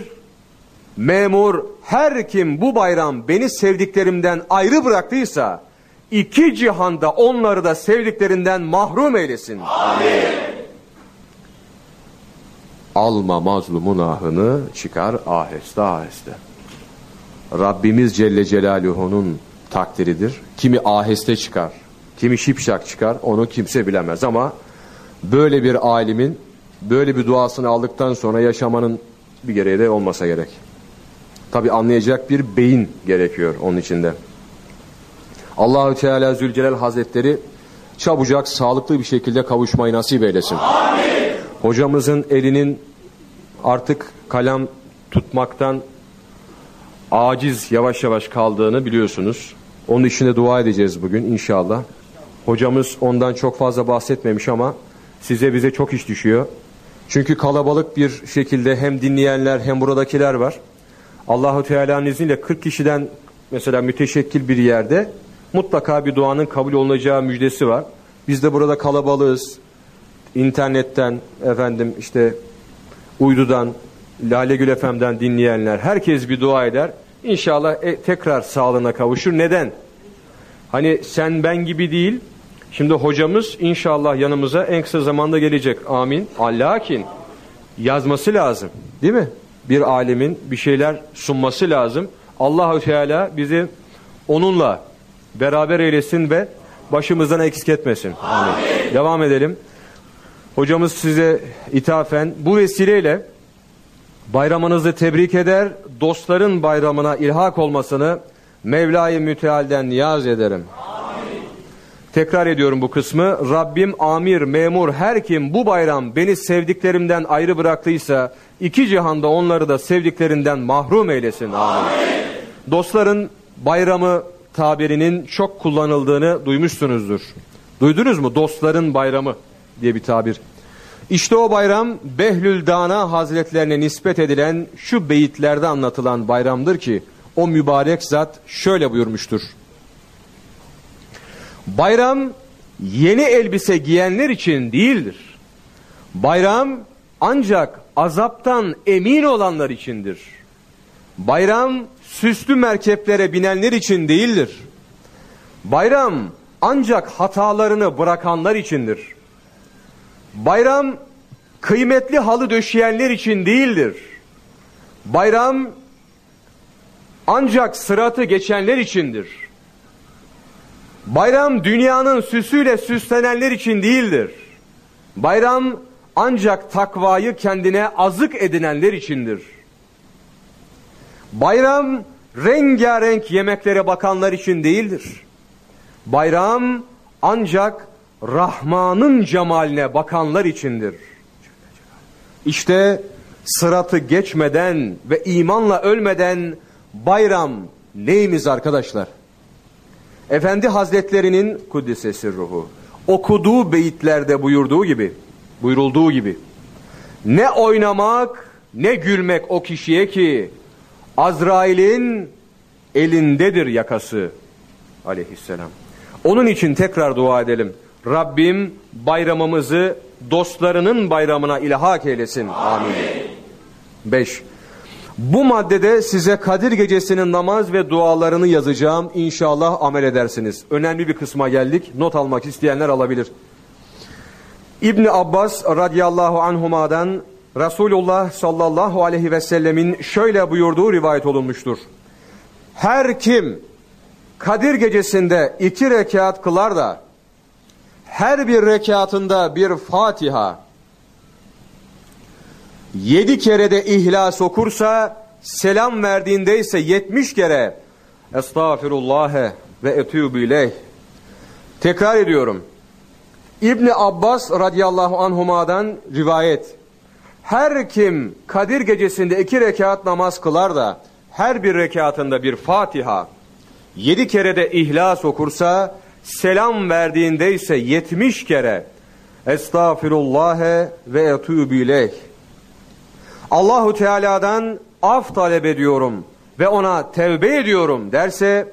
memur, her kim bu bayram beni sevdiklerimden ayrı bıraktıysa, iki cihanda onları da sevdiklerinden mahrum eylesin. Amin. Alma mazlumun ahını çıkar aheste aheste. Rabbimiz Celle Celaluhu'nun takdiridir. Kimi aheste çıkar, kimi şipşak çıkar onu kimse bilemez ama böyle bir alimin böyle bir duasını aldıktan sonra yaşamanın bir gereği de olmasa gerek. Tabi anlayacak bir beyin gerekiyor onun içinde. Allahü Teala Zülcelal Hazretleri çabucak sağlıklı bir şekilde kavuşmayı nasip eylesin. Amin. Hocamızın elinin artık kalem tutmaktan aciz yavaş yavaş kaldığını biliyorsunuz. Onun için de dua edeceğiz bugün inşallah. Hocamız ondan çok fazla bahsetmemiş ama size bize çok iş düşüyor. Çünkü kalabalık bir şekilde hem dinleyenler hem buradakiler var. Allahu Teala'nın izniyle 40 kişiden mesela müteşekkil bir yerde mutlaka bir duanın kabul olunacağı müjdesi var. Biz de burada kalabalığız. İnternetten efendim işte uydudan Lale Gül FM'den dinleyenler herkes bir dua eder. İnşallah e, tekrar sağlığına kavuşur. Neden? Hani sen ben gibi değil. Şimdi hocamız inşallah yanımıza en kısa zamanda gelecek. Amin. Lakin yazması lazım. Değil mi? Bir alemin bir şeyler sunması lazım. Allahü Teala bizi onunla beraber eylesin ve başımızdan eksik etmesin. Amin. Devam edelim. Hocamız size ithafen bu vesileyle bayramınızı tebrik eder, dostların bayramına ilhak olmasını Mevla-i Müteal'den niyaz ederim. Amin. Tekrar ediyorum bu kısmı. Rabbim amir, memur, her kim bu bayram beni sevdiklerimden ayrı bıraktıysa iki cihanda onları da sevdiklerinden mahrum eylesin. Amin. Amin. Dostların bayramı tabirinin çok kullanıldığını duymuşsunuzdur. Duydunuz mu? Dostların bayramı diye bir tabir. İşte o bayram Behlül Dana Hazretlerine nispet edilen şu beyitlerde anlatılan bayramdır ki o mübarek zat şöyle buyurmuştur. Bayram yeni elbise giyenler için değildir. Bayram ancak azaptan emin olanlar içindir. Bayram süslü merkeplere binenler için değildir. Bayram ancak hatalarını bırakanlar içindir. Bayram kıymetli halı döşeyenler için değildir. Bayram ancak sıratı geçenler içindir. Bayram dünyanın süsüyle süslenenler için değildir. Bayram ancak takvayı kendine azık edinenler içindir. Bayram rengarenk yemeklere bakanlar için değildir. Bayram ancak Rahman'ın cemaline bakanlar içindir. İşte sıratı geçmeden ve imanla ölmeden bayram neyimiz arkadaşlar? Efendi Hazretlerinin Kuddisesi ruhu okuduğu beyitlerde buyurduğu gibi buyurulduğu gibi ne oynamak ne gülmek o kişiye ki Azrail'in elindedir yakası aleyhisselam. Onun için tekrar dua edelim. Rabbim bayramımızı dostlarının bayramına ilhak eylesin. Amin. 5. Bu maddede size Kadir Gecesi'nin namaz ve dualarını yazacağım. İnşallah amel edersiniz. Önemli bir kısma geldik. Not almak isteyenler alabilir. İbni Abbas radıyallahu anhuma'dan Resulullah sallallahu aleyhi ve sellemin şöyle buyurduğu rivayet olunmuştur. Her kim Kadir gecesinde iki rekat kılar da her bir rekatında bir Fatiha yedi kere de ihlas okursa selam verdiğinde ise yetmiş kere Estağfirullah ve etûbü ileyh. Tekrar ediyorum. İbni Abbas radıyallahu anhuma'dan rivayet. Her kim Kadir gecesinde iki rekat namaz kılar da her bir rekatında bir Fatiha, yedi kere de İhlas okursa, selam verdiğinde ise yetmiş kere Estağfirullah ve etûbü ileyh. Allahu Teala'dan af talep ediyorum ve ona tevbe ediyorum derse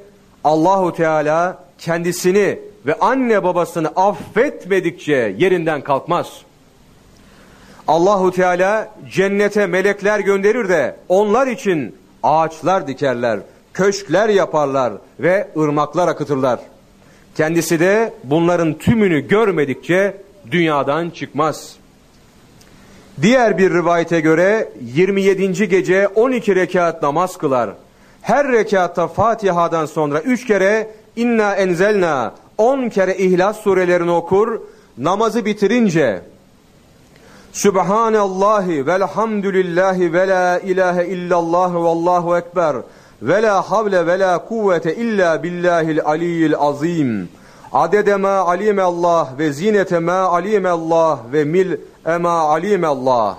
Allahu Teala kendisini ve anne babasını affetmedikçe yerinden kalkmaz. Allahu Teala cennete melekler gönderir de onlar için ağaçlar dikerler, köşkler yaparlar ve ırmaklar akıtırlar. Kendisi de bunların tümünü görmedikçe dünyadan çıkmaz. Diğer bir rivayete göre 27. gece 12 rekat namaz kılar. Her rekatta Fatiha'dan sonra 3 kere inna enzelna 10 kere İhlas surelerini okur. Namazı bitirince Subhanallahi velhamdülillahi ve la ilahe illallah ve allahu ekber ve la havle ve la kuvvete illa billahil aliyyil azim. Adede ma alime Allah ve zinete ma alime Allah ve mil ema alime Allah.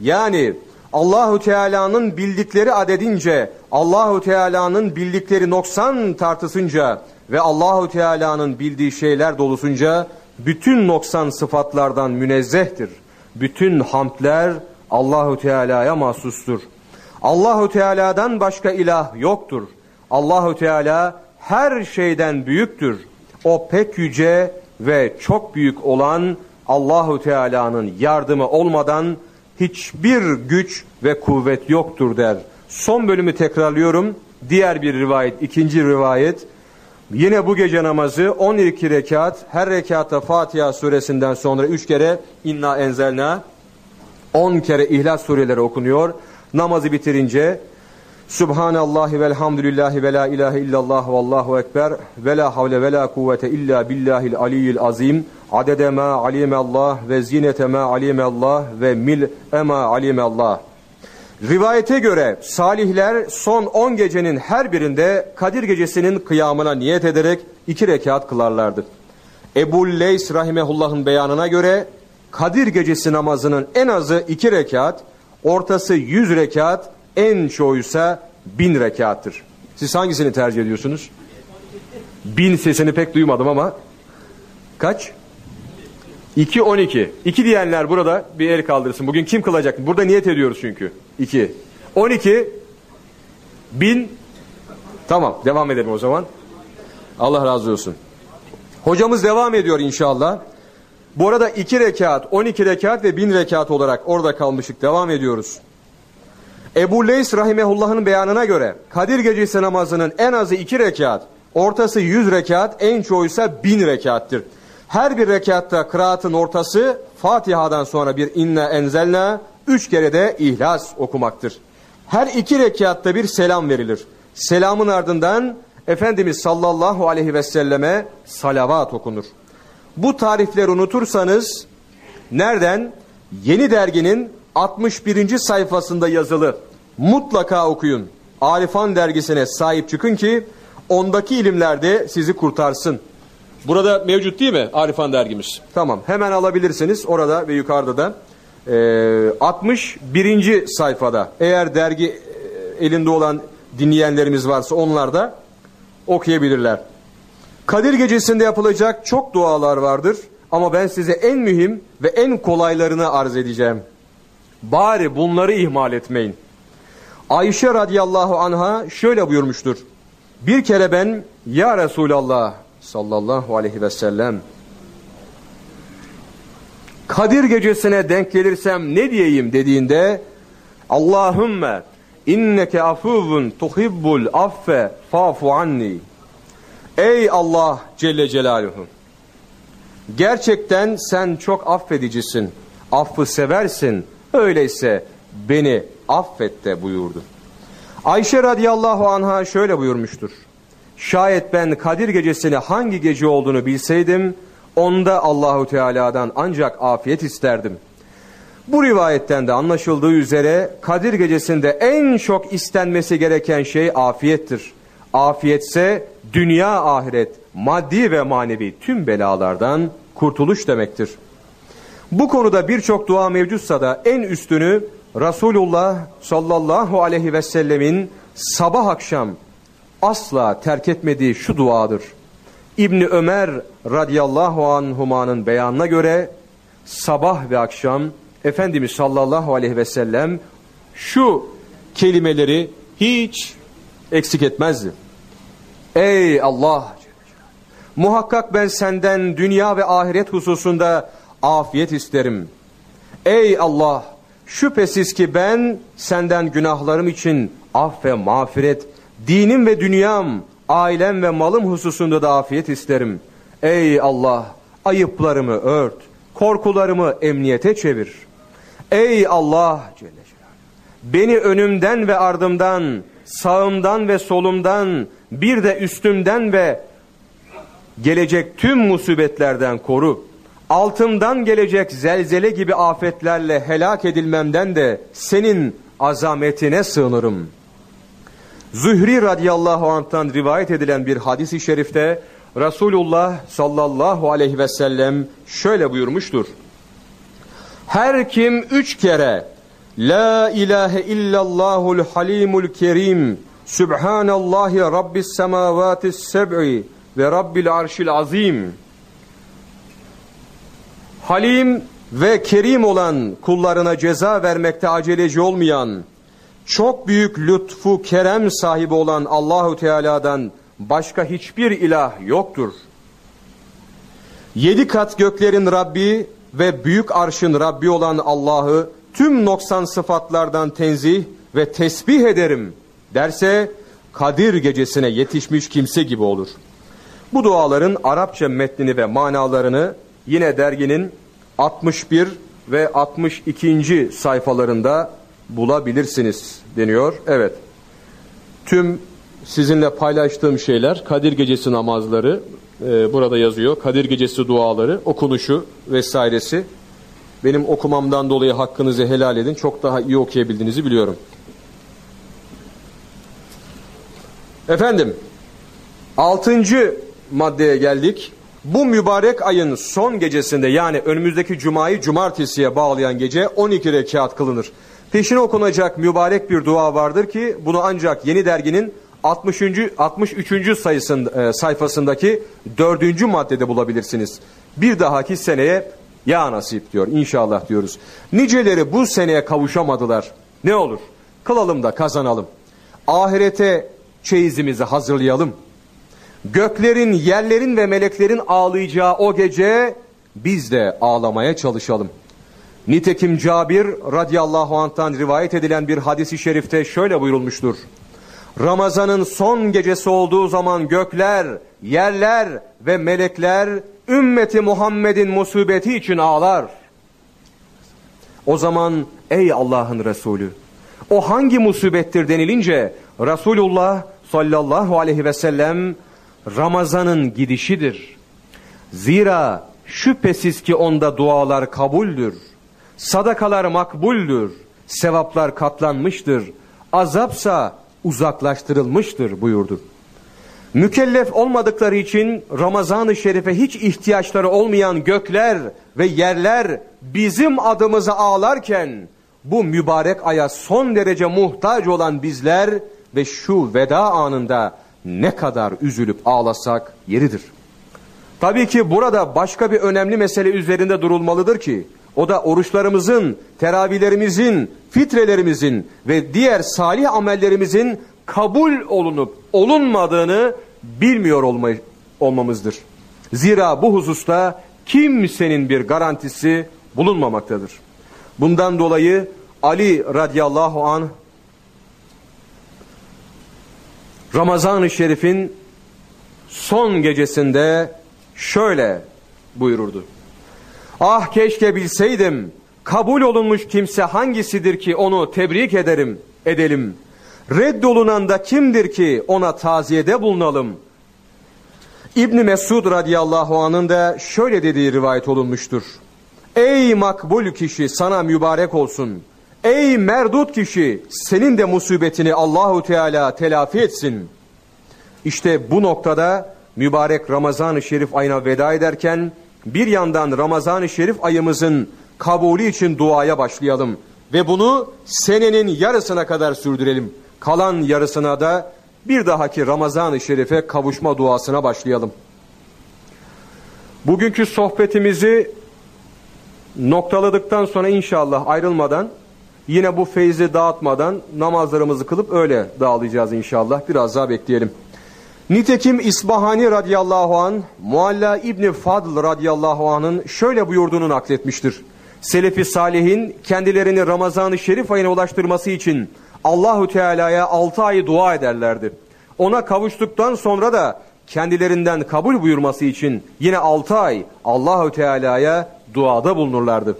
Yani Allahu Teala'nın bildikleri adedince, Allahu Teala'nın bildikleri noksan tartısınca ve Allahu Teala'nın bildiği şeyler dolusunca bütün noksan sıfatlardan münezzehtir. Bütün hamdler Allahu Teala'ya mahsustur. Allahu Teala'dan başka ilah yoktur. Allahu Teala her şeyden büyüktür. O pek yüce ve çok büyük olan Allahu Teala'nın yardımı olmadan hiçbir güç ve kuvvet yoktur der. Son bölümü tekrarlıyorum. Diğer bir rivayet, ikinci rivayet. Yine bu gece namazı 12 rekat, her rekatta Fatiha suresinden sonra 3 kere inna enzelna, 10 kere İhlas sureleri okunuyor. Namazı bitirince Subhanallahi velhamdülillahi ve la ilahe illallah ve allahu ekber ve la havle ve la kuvvete illa billahil aliyyil azim adede ma alimellah ve zinete ma alimellah ve mil ema alimellah. Rivayete göre salihler son 10 gecenin her birinde Kadir gecesinin kıyamına niyet ederek iki rekat kılarlardı. Ebu Leys rahimehullah'ın beyanına göre Kadir gecesi namazının en azı iki rekat, ortası yüz rekat, en çoğuysa bin rekattır. Siz hangisini tercih ediyorsunuz? Bin sesini pek duymadım ama kaç? 2 12. 2 diyenler burada bir el kaldırsın. Bugün kim kılacak? Burada niyet ediyoruz çünkü. 2. 12 bin Tamam devam edelim o zaman. Allah razı olsun. Hocamız devam ediyor inşallah. Bu arada 2 rekat, 12 rekat ve 1000 rekat olarak orada kalmışık. Devam ediyoruz. Ebu Leys rahimehullah'ın beyanına göre Kadir gecesi namazının en azı 2 rekat, ortası 100 rekat, en çoğuysa 1000 rekattır. Her bir rekatta kıraatın ortası Fatiha'dan sonra bir inna enzelna, üç kere de ihlas okumaktır. Her iki rekatta bir selam verilir. Selamın ardından Efendimiz sallallahu aleyhi ve selleme salavat okunur. Bu tarifleri unutursanız nereden? Yeni derginin 61. sayfasında yazılı. Mutlaka okuyun. Arifan dergisine sahip çıkın ki ondaki ilimlerde sizi kurtarsın. Burada mevcut değil mi Arifan dergimiz? Tamam hemen alabilirsiniz orada ve yukarıda da. Ee, 61. sayfada eğer dergi e, elinde olan dinleyenlerimiz varsa onlar da okuyabilirler. Kadir gecesinde yapılacak çok dualar vardır ama ben size en mühim ve en kolaylarını arz edeceğim. Bari bunları ihmal etmeyin. Ayşe radıyallahu anha şöyle buyurmuştur. Bir kere ben ya Resulallah sallallahu aleyhi ve sellem Kadir gecesine denk gelirsem ne diyeyim dediğinde Allahümme inneke afuvun tuhibbul affe fafu anni Ey Allah Celle Celaluhu gerçekten sen çok affedicisin affı seversin Öyleyse beni affet de buyurdu. Ayşe radıyallahu anha şöyle buyurmuştur. Şayet ben Kadir gecesini hangi gece olduğunu bilseydim, onda Allahu Teala'dan ancak afiyet isterdim. Bu rivayetten de anlaşıldığı üzere Kadir gecesinde en çok istenmesi gereken şey afiyettir. Afiyetse dünya ahiret, maddi ve manevi tüm belalardan kurtuluş demektir. Bu konuda birçok dua mevcutsa da en üstünü Resulullah sallallahu aleyhi ve sellemin sabah akşam asla terk etmediği şu duadır. İbni Ömer radıyallahu anhumanın beyanına göre sabah ve akşam Efendimiz sallallahu aleyhi ve sellem şu kelimeleri hiç eksik etmezdi. Ey Allah! Muhakkak ben senden dünya ve ahiret hususunda afiyet isterim. Ey Allah! Şüphesiz ki ben senden günahlarım için af ve mağfiret, dinim ve dünyam, ailem ve malım hususunda da afiyet isterim. Ey Allah! Ayıplarımı ört, korkularımı emniyete çevir. Ey Allah! Celle Beni önümden ve ardımdan, sağımdan ve solumdan, bir de üstümden ve gelecek tüm musibetlerden koru. Altımdan gelecek zelzele gibi afetlerle helak edilmemden de senin azametine sığınırım. Zühri radıyallahu anh'tan rivayet edilen bir hadis-i şerifte Resulullah sallallahu aleyhi ve sellem şöyle buyurmuştur. Her kim üç kere La ilahe illallahul halimul kerim Sübhanallahi Rabbis semavatis seb'i ve Rabbil arşil azim Halim ve kerim olan kullarına ceza vermekte aceleci olmayan, çok büyük lütfu kerem sahibi olan Allahu Teala'dan başka hiçbir ilah yoktur. Yedi kat göklerin Rabbi ve büyük arşın Rabbi olan Allah'ı tüm noksan sıfatlardan tenzih ve tesbih ederim derse Kadir gecesine yetişmiş kimse gibi olur. Bu duaların Arapça metnini ve manalarını yine derginin 61 ve 62. sayfalarında bulabilirsiniz deniyor. Evet. Tüm sizinle paylaştığım şeyler Kadir Gecesi namazları e, burada yazıyor. Kadir Gecesi duaları, okunuşu vesairesi. Benim okumamdan dolayı hakkınızı helal edin. Çok daha iyi okuyabildiğinizi biliyorum. Efendim, altıncı maddeye geldik. Bu mübarek ayın son gecesinde yani önümüzdeki cumayı cumartesiye bağlayan gece 12 rekat kılınır. Peşine okunacak mübarek bir dua vardır ki bunu ancak Yeni Dergi'nin 60. 63. sayısında, e, sayfasındaki 4. maddede bulabilirsiniz. Bir dahaki seneye ya nasip diyor inşallah diyoruz. Niceleri bu seneye kavuşamadılar. Ne olur kılalım da kazanalım. Ahirete çeyizimizi hazırlayalım. Göklerin, yerlerin ve meleklerin ağlayacağı o gece biz de ağlamaya çalışalım. Nitekim Cabir radıyallahu anh'tan rivayet edilen bir hadisi şerifte şöyle buyurulmuştur. Ramazanın son gecesi olduğu zaman gökler, yerler ve melekler ümmeti Muhammed'in musibeti için ağlar. O zaman ey Allah'ın Resulü o hangi musibettir denilince Resulullah sallallahu aleyhi ve sellem Ramazan'ın gidişidir. Zira şüphesiz ki onda dualar kabuldür. Sadakalar makbuldür. Sevaplar katlanmıştır. Azapsa uzaklaştırılmıştır buyurdu. Mükellef olmadıkları için Ramazan-ı Şerif'e hiç ihtiyaçları olmayan gökler ve yerler bizim adımıza ağlarken bu mübarek aya son derece muhtaç olan bizler ve şu veda anında ne kadar üzülüp ağlasak yeridir. Tabii ki burada başka bir önemli mesele üzerinde durulmalıdır ki o da oruçlarımızın, teravihlerimizin, fitrelerimizin ve diğer salih amellerimizin kabul olunup olunmadığını bilmiyor olma, olmamızdır. Zira bu hususta kimsenin bir garantisi bulunmamaktadır. Bundan dolayı Ali radıyallahu anh Ramazan-ı Şerif'in son gecesinde şöyle buyururdu. Ah keşke bilseydim Kabul olunmuş kimse hangisidir ki onu tebrik ederim, edelim. Reddolunan da kimdir ki ona taziyede bulunalım. İbn Mesud radıyallahu anın da şöyle dediği rivayet olunmuştur. Ey makbul kişi sana mübarek olsun. Ey merdut kişi senin de musibetini Allahu Teala telafi etsin. İşte bu noktada mübarek Ramazan-ı Şerif ayına veda ederken bir yandan Ramazan-ı Şerif ayımızın kabulü için duaya başlayalım ve bunu senenin yarısına kadar sürdürelim. Kalan yarısına da bir dahaki Ramazan-ı Şerif'e kavuşma duasına başlayalım. Bugünkü sohbetimizi noktaladıktan sonra inşallah ayrılmadan yine bu feyzi dağıtmadan namazlarımızı kılıp öyle dağılayacağız inşallah. Biraz daha bekleyelim. Nitekim İsbahani radıyallahu an Mualla İbni Fadl radıyallahu anın şöyle buyurduğunu nakletmiştir. Selefi Salihin kendilerini Ramazan-ı Şerif ayına ulaştırması için Allahu Teala'ya altı ay dua ederlerdi. Ona kavuştuktan sonra da kendilerinden kabul buyurması için yine altı ay Allahu Teala'ya duada bulunurlardı.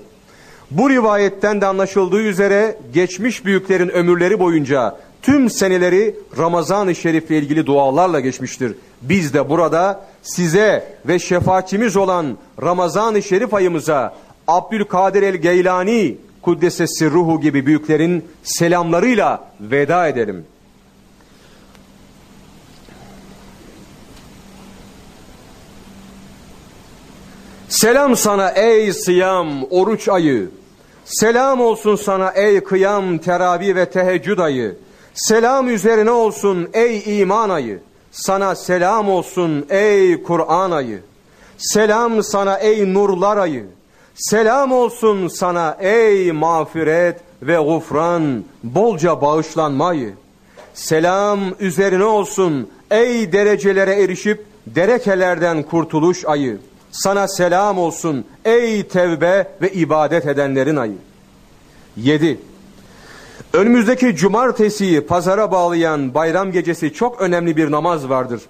Bu rivayetten de anlaşıldığı üzere geçmiş büyüklerin ömürleri boyunca tüm seneleri Ramazan-ı Şerif ile ilgili dualarla geçmiştir. Biz de burada size ve şefaatçimiz olan Ramazan-ı Şerif ayımıza Abdülkadir el-Geylani Kuddesesi ruhu gibi büyüklerin selamlarıyla veda edelim. Selam sana ey sıyam oruç ayı. Selam olsun sana ey kıyam teravi ve teheccüd ayı. Selam üzerine olsun ey iman ayı. Sana selam olsun ey Kur'an ayı. Selam sana ey nurlar ayı. Selam olsun sana ey mağfiret ve gufran bolca bağışlanmayı. Selam üzerine olsun ey derecelere erişip derekelerden kurtuluş ayı. Sana selam olsun ey tevbe ve ibadet edenlerin ayı. 7. Önümüzdeki cumartesiyi pazara bağlayan bayram gecesi çok önemli bir namaz vardır.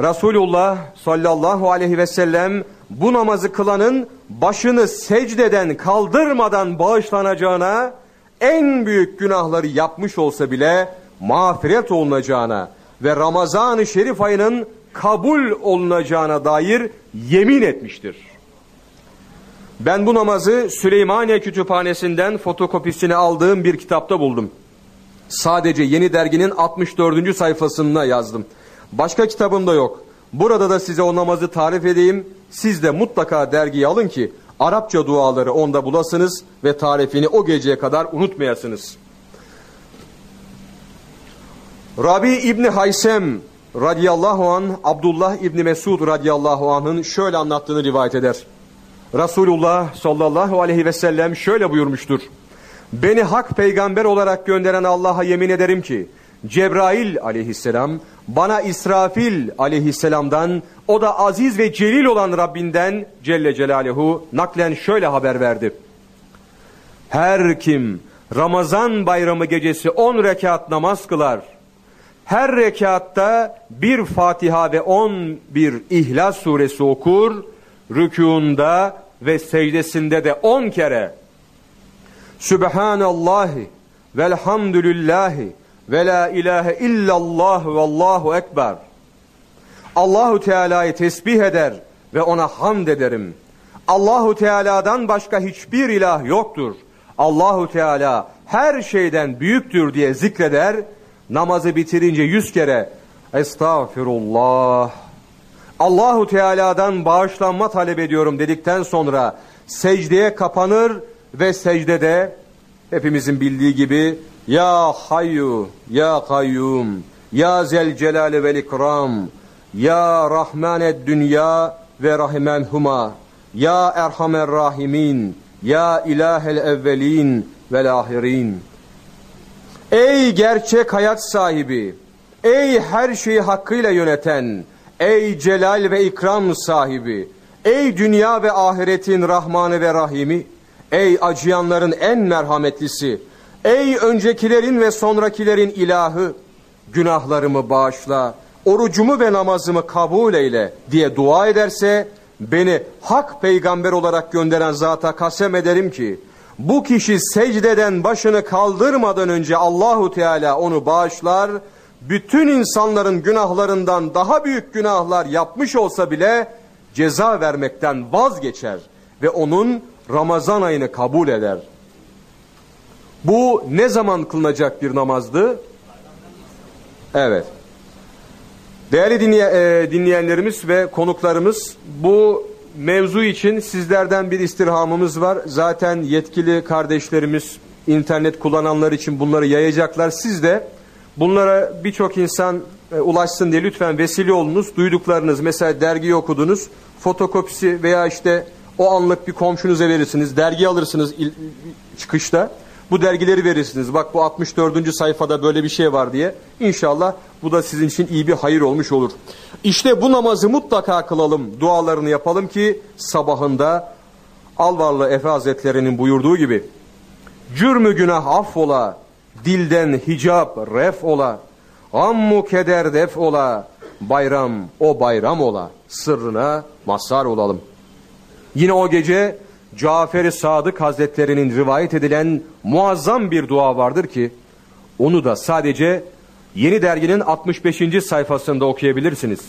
Resulullah sallallahu aleyhi ve sellem bu namazı kılanın başını secdeden kaldırmadan bağışlanacağına, en büyük günahları yapmış olsa bile mağfiret olunacağına ve Ramazan-ı Şerif ayının kabul olunacağına dair yemin etmiştir. Ben bu namazı Süleymaniye Kütüphanesi'nden fotokopisini aldığım bir kitapta buldum. Sadece Yeni Dergi'nin 64. sayfasında yazdım. Başka kitabımda yok. Burada da size o namazı tarif edeyim. Siz de mutlaka dergiyi alın ki Arapça duaları onda bulasınız ve tarifini o geceye kadar unutmayasınız. Rabi İbni Haysem radıyallahu an Abdullah İbni Mesud radıyallahu anh'ın şöyle anlattığını rivayet eder. Resulullah sallallahu aleyhi ve sellem şöyle buyurmuştur. Beni hak peygamber olarak gönderen Allah'a yemin ederim ki Cebrail aleyhisselam bana İsrafil aleyhisselamdan o da aziz ve celil olan Rabbinden Celle Celaluhu naklen şöyle haber verdi. Her kim Ramazan bayramı gecesi on rekat namaz kılar. Her rekatta bir Fatiha ve on bir İhlas suresi okur. Rükûunda ve secdesinde de on kere Sübhanallahi velhamdülillahi ve la ilahe illallah ve Allahu ekber. Allahu Teala'yı tesbih eder ve ona hamd ederim. Allahu Teala'dan başka hiçbir ilah yoktur. Allahu Teala her şeyden büyüktür diye zikreder. Namazı bitirince yüz kere Estağfirullah. Allahu Teala'dan bağışlanma talep ediyorum dedikten sonra secdeye kapanır ve secdede hepimizin bildiği gibi ya hayyu ya kayyum ya zel celali vel ikram ya rahmaned dünya ve rahimen huma ya erhamer rahimin ya ilahel evvelin vel ahirin. Ey gerçek hayat sahibi ey her şeyi hakkıyla yöneten ey celal ve ikram sahibi ey dünya ve ahiretin rahmanı ve rahimi ey acıyanların en merhametlisi Ey öncekilerin ve sonrakilerin ilahı günahlarımı bağışla, orucumu ve namazımı kabul eyle diye dua ederse beni hak peygamber olarak gönderen zata kasem ederim ki bu kişi secdeden başını kaldırmadan önce Allahu Teala onu bağışlar. Bütün insanların günahlarından daha büyük günahlar yapmış olsa bile ceza vermekten vazgeçer ve onun Ramazan ayını kabul eder. Bu ne zaman kılınacak bir namazdı? Evet. Değerli dinley e, dinleyenlerimiz ve konuklarımız bu mevzu için sizlerden bir istirhamımız var. Zaten yetkili kardeşlerimiz internet kullananlar için bunları yayacaklar. Siz de bunlara birçok insan e, ulaşsın diye lütfen vesile olunuz. Duyduklarınız mesela dergiyi okudunuz. Fotokopisi veya işte o anlık bir komşunuza verirsiniz. Dergi alırsınız il, çıkışta. Bu dergileri verirsiniz. Bak bu 64. sayfada böyle bir şey var diye. İnşallah bu da sizin için iyi bir hayır olmuş olur. İşte bu namazı mutlaka kılalım. Dualarını yapalım ki sabahında Alvarlı Efe Hazretleri'nin buyurduğu gibi cürmü günah affola, dilden hicap ref ola, gammu keder def ola, bayram o bayram ola, sırrına mazhar olalım. Yine o gece Cafer-i Sadık Hazretlerinin rivayet edilen muazzam bir dua vardır ki onu da sadece Yeni Dergi'nin 65. sayfasında okuyabilirsiniz.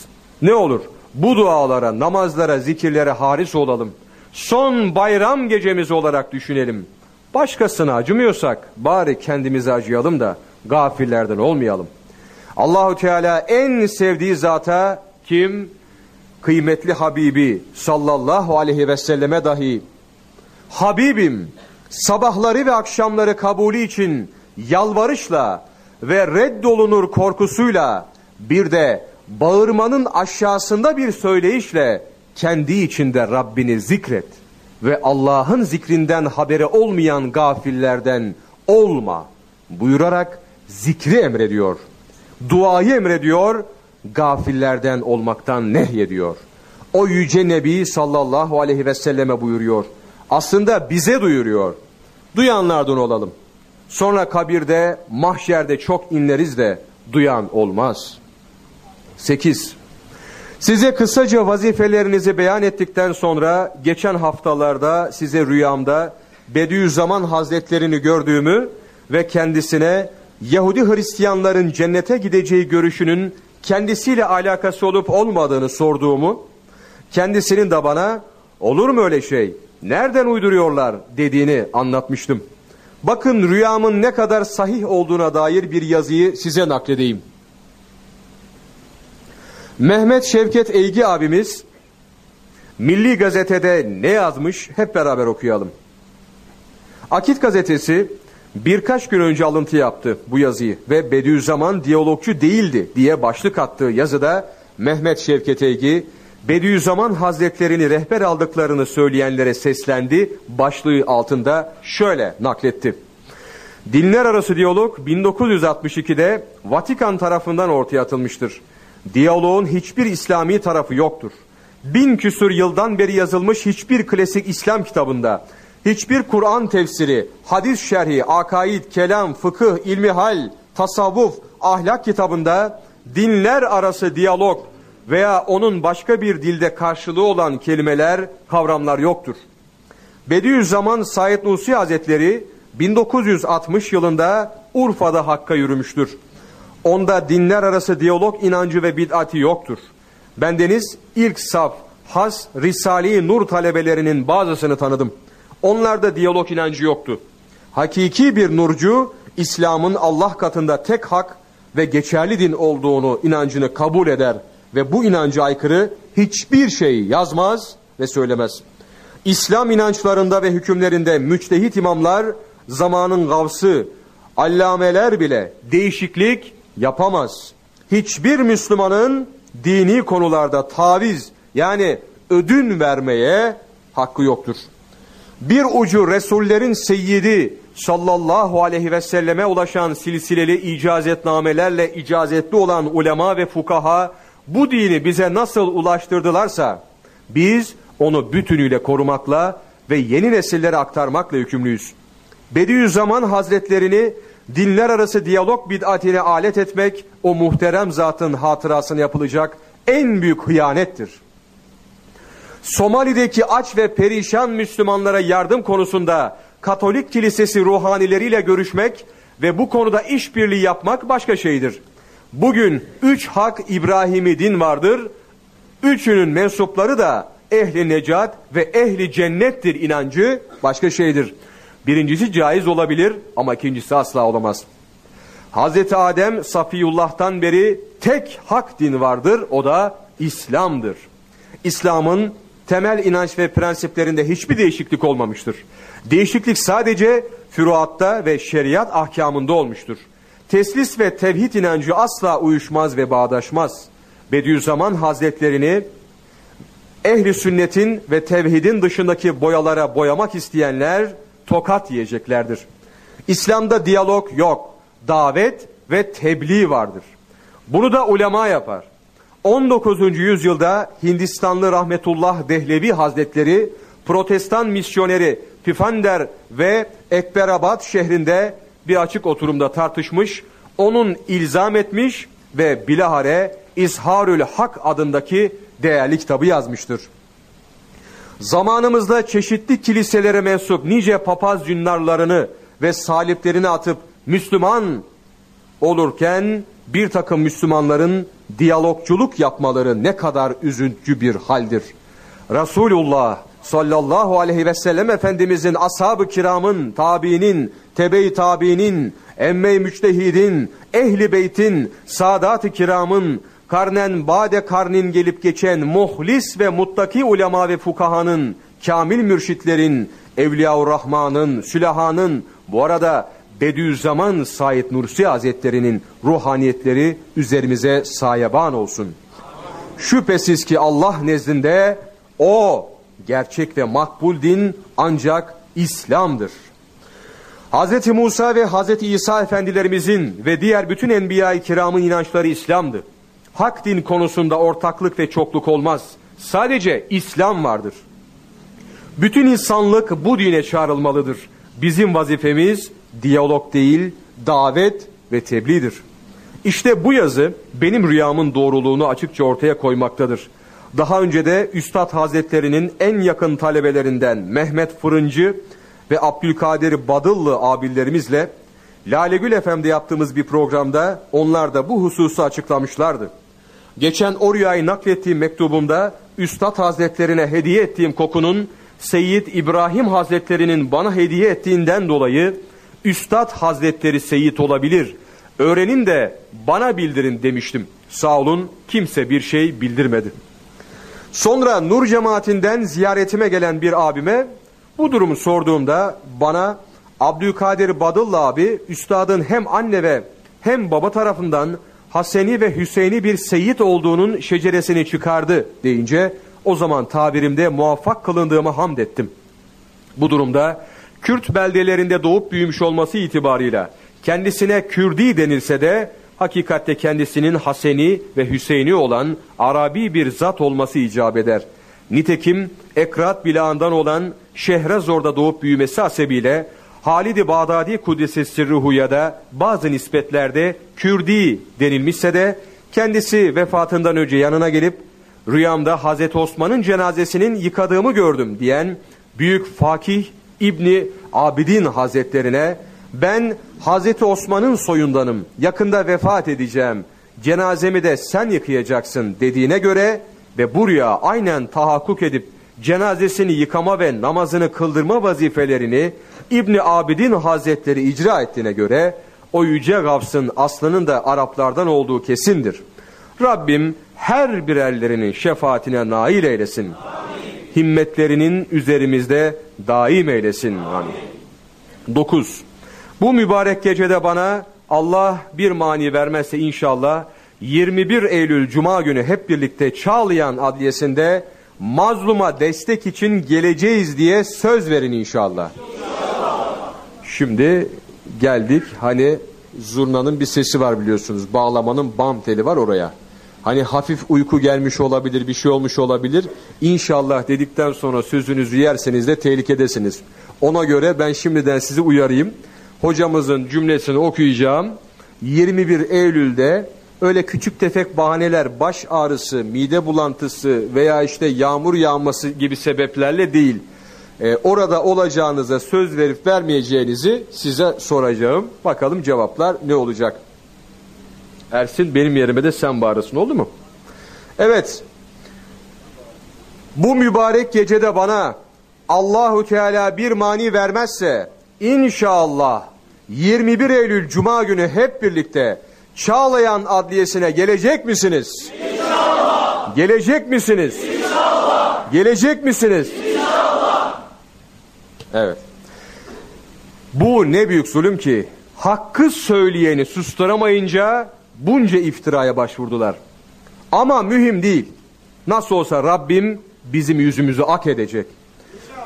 Ne olur bu dualara, namazlara, zikirlere haris olalım. Son bayram gecemiz olarak düşünelim. Başkasına acımıyorsak bari kendimize acıyalım da gafillerden olmayalım. Allahu Teala en sevdiği zata kim? Kıymetli Habibi sallallahu aleyhi ve selleme dahi Habibim sabahları ve akşamları kabulü için yalvarışla ve reddolunur korkusuyla bir de bağırmanın aşağısında bir söyleyişle kendi içinde Rabbini zikret ve Allah'ın zikrinden haberi olmayan gafillerden olma buyurarak zikri emrediyor. Duayı emrediyor, gafillerden olmaktan nehyediyor. O yüce Nebi sallallahu aleyhi ve selleme buyuruyor aslında bize duyuruyor. Duyanlardan olalım. Sonra kabirde, mahşerde çok inleriz de duyan olmaz. 8. Size kısaca vazifelerinizi beyan ettikten sonra geçen haftalarda size rüyamda Bediüzzaman Hazretlerini gördüğümü ve kendisine Yahudi Hristiyanların cennete gideceği görüşünün kendisiyle alakası olup olmadığını sorduğumu, kendisinin de bana olur mu öyle şey nereden uyduruyorlar dediğini anlatmıştım. Bakın rüyamın ne kadar sahih olduğuna dair bir yazıyı size nakledeyim. Mehmet Şevket Eygi abimiz Milli Gazete'de ne yazmış hep beraber okuyalım. Akit gazetesi birkaç gün önce alıntı yaptı bu yazıyı ve Bediüzzaman diyalogçu değildi diye başlık attığı yazıda Mehmet Şevket Eygi Bediüzzaman Hazretlerini rehber aldıklarını söyleyenlere seslendi. Başlığı altında şöyle nakletti. Dinler arası diyalog 1962'de Vatikan tarafından ortaya atılmıştır. Diyaloğun hiçbir İslami tarafı yoktur. Bin küsur yıldan beri yazılmış hiçbir klasik İslam kitabında, hiçbir Kur'an tefsiri, hadis şerhi, akaid, kelam, fıkıh, ilmihal, tasavvuf, ahlak kitabında dinler arası diyalog veya onun başka bir dilde karşılığı olan kelimeler, kavramlar yoktur. Bediüzzaman Said Nursi Hazretleri 1960 yılında Urfa'da Hakk'a yürümüştür. Onda dinler arası diyalog inancı ve bid'ati yoktur. Bendeniz ilk saf, has, Risale-i Nur talebelerinin bazısını tanıdım. Onlarda diyalog inancı yoktu. Hakiki bir nurcu, İslam'ın Allah katında tek hak ve geçerli din olduğunu inancını kabul eder ve bu inanca aykırı hiçbir şey yazmaz ve söylemez. İslam inançlarında ve hükümlerinde müçtehit imamlar zamanın gavsı, allameler bile değişiklik yapamaz. Hiçbir Müslümanın dini konularda taviz yani ödün vermeye hakkı yoktur. Bir ucu Resullerin seyyidi sallallahu aleyhi ve selleme ulaşan silsileli icazetnamelerle icazetli olan ulema ve fukaha bu dini bize nasıl ulaştırdılarsa biz onu bütünüyle korumakla ve yeni nesillere aktarmakla yükümlüyüz. Bediüzzaman Hazretlerini dinler arası diyalog bid'atine alet etmek o muhterem zatın hatırasını yapılacak en büyük hıyanettir. Somali'deki aç ve perişan Müslümanlara yardım konusunda Katolik kilisesi ruhanileriyle görüşmek ve bu konuda işbirliği yapmak başka şeydir. Bugün üç hak İbrahim'i din vardır. Üçünün mensupları da ehli necat ve ehli cennettir inancı başka şeydir. Birincisi caiz olabilir ama ikincisi asla olamaz. Hazreti Adem Safiyullah'tan beri tek hak din vardır o da İslam'dır. İslam'ın temel inanç ve prensiplerinde hiçbir değişiklik olmamıştır. Değişiklik sadece füruatta ve şeriat ahkamında olmuştur. Teslis ve tevhid inancı asla uyuşmaz ve bağdaşmaz. Bediüzzaman Hazretlerini ehli sünnetin ve tevhidin dışındaki boyalara boyamak isteyenler tokat yiyeceklerdir. İslam'da diyalog yok, davet ve tebliğ vardır. Bunu da ulema yapar. 19. yüzyılda Hindistanlı Rahmetullah Dehlevi Hazretleri protestan misyoneri Pifander ve Ekberabad şehrinde bir açık oturumda tartışmış, onun ilzam etmiş ve bilahare İzharül Hak adındaki değerli kitabı yazmıştır. Zamanımızda çeşitli kiliselere mensup nice papaz cünnarlarını ve saliplerini atıp Müslüman olurken bir takım Müslümanların diyalogculuk yapmaları ne kadar üzüntü bir haldir. Resulullah sallallahu aleyhi ve sellem Efendimizin ashab-ı kiramın, tabiinin, tebe-i tabiinin, emme-i müçtehidin, ehli beytin, sadat-ı kiramın, karnen bade karnin gelip geçen muhlis ve muttaki ulema ve fukahanın, kamil mürşitlerin, Evliya-ı Rahman'ın, Sülahan'ın, bu arada Bediüzzaman Said Nursi Hazretleri'nin ruhaniyetleri üzerimize sayeban olsun. Şüphesiz ki Allah nezdinde o gerçek ve makbul din ancak İslam'dır. Hz. Musa ve Hz. İsa efendilerimizin ve diğer bütün enbiya-i kiramın inançları İslam'dı. Hak din konusunda ortaklık ve çokluk olmaz. Sadece İslam vardır. Bütün insanlık bu dine çağrılmalıdır. Bizim vazifemiz diyalog değil, davet ve tebliğdir. İşte bu yazı benim rüyamın doğruluğunu açıkça ortaya koymaktadır. Daha önce de Üstad Hazretleri'nin en yakın talebelerinden Mehmet Fırıncı ve Abdülkadir Badıllı abilerimizle Lalegül Efendi yaptığımız bir programda onlar da bu hususu açıklamışlardı. Geçen o rüyayı naklettiğim mektubumda Üstad Hazretlerine hediye ettiğim kokunun Seyyid İbrahim Hazretlerinin bana hediye ettiğinden dolayı Üstad Hazretleri Seyyid olabilir. Öğrenin de bana bildirin demiştim. Sağ olun kimse bir şey bildirmedi. Sonra Nur cemaatinden ziyaretime gelen bir abime bu durumu sorduğumda bana Abdülkadir Badıllı abi üstadın hem anne ve hem baba tarafından Haseni ve Hüseyin'i bir seyit olduğunun şeceresini çıkardı deyince o zaman tabirimde muvaffak kılındığımı hamd ettim. Bu durumda Kürt beldelerinde doğup büyümüş olması itibarıyla kendisine Kürdi denilse de hakikatte kendisinin Haseni ve Hüseyin'i olan Arabi bir zat olması icap eder. Nitekim Ekrat bilağından olan Şehrazor'da doğup büyümesi hasebiyle Halid-i Bağdadi Kudüs'ü Sirruhu ya da bazı nispetlerde Kürdi denilmişse de kendisi vefatından önce yanına gelip rüyamda Hazreti Osman'ın cenazesinin yıkadığımı gördüm diyen büyük fakih İbni Abidin Hazretlerine ben Hazreti Osman'ın soyundanım yakında vefat edeceğim cenazemi de sen yıkayacaksın dediğine göre ve buraya aynen tahakkuk edip cenazesini yıkama ve namazını kıldırma vazifelerini İbni Abidin Hazretleri icra ettiğine göre o yüce gavsın aslının da Araplardan olduğu kesindir. Rabbim her birerlerinin şefaatine nail eylesin. Amin. Himmetlerinin üzerimizde daim eylesin. Amin. 9. Bu mübarek gecede bana Allah bir mani vermezse inşallah 21 Eylül Cuma günü hep birlikte Çağlayan Adliyesi'nde mazluma destek için geleceğiz diye söz verin inşallah. Şimdi geldik hani zurnanın bir sesi var biliyorsunuz. Bağlamanın bam teli var oraya. Hani hafif uyku gelmiş olabilir, bir şey olmuş olabilir. İnşallah dedikten sonra sözünüzü yerseniz de tehlikedesiniz. Ona göre ben şimdiden sizi uyarayım. Hocamızın cümlesini okuyacağım. 21 Eylül'de öyle küçük tefek bahaneler, baş ağrısı, mide bulantısı veya işte yağmur yağması gibi sebeplerle değil. e, orada olacağınıza söz verip vermeyeceğinizi size soracağım. Bakalım cevaplar ne olacak? Ersin benim yerime de sen bağırasın oldu mu? Evet. Bu mübarek gecede bana Allahu Teala bir mani vermezse inşallah 21 Eylül Cuma günü hep birlikte Çağlayan Adliyesi'ne gelecek misiniz? İnşallah. Gelecek misiniz? İnşallah. Gelecek misiniz? İnşallah. Evet. Bu ne büyük zulüm ki hakkı söyleyeni susturamayınca bunca iftiraya başvurdular. Ama mühim değil. Nasıl olsa Rabbim bizim yüzümüzü ak edecek.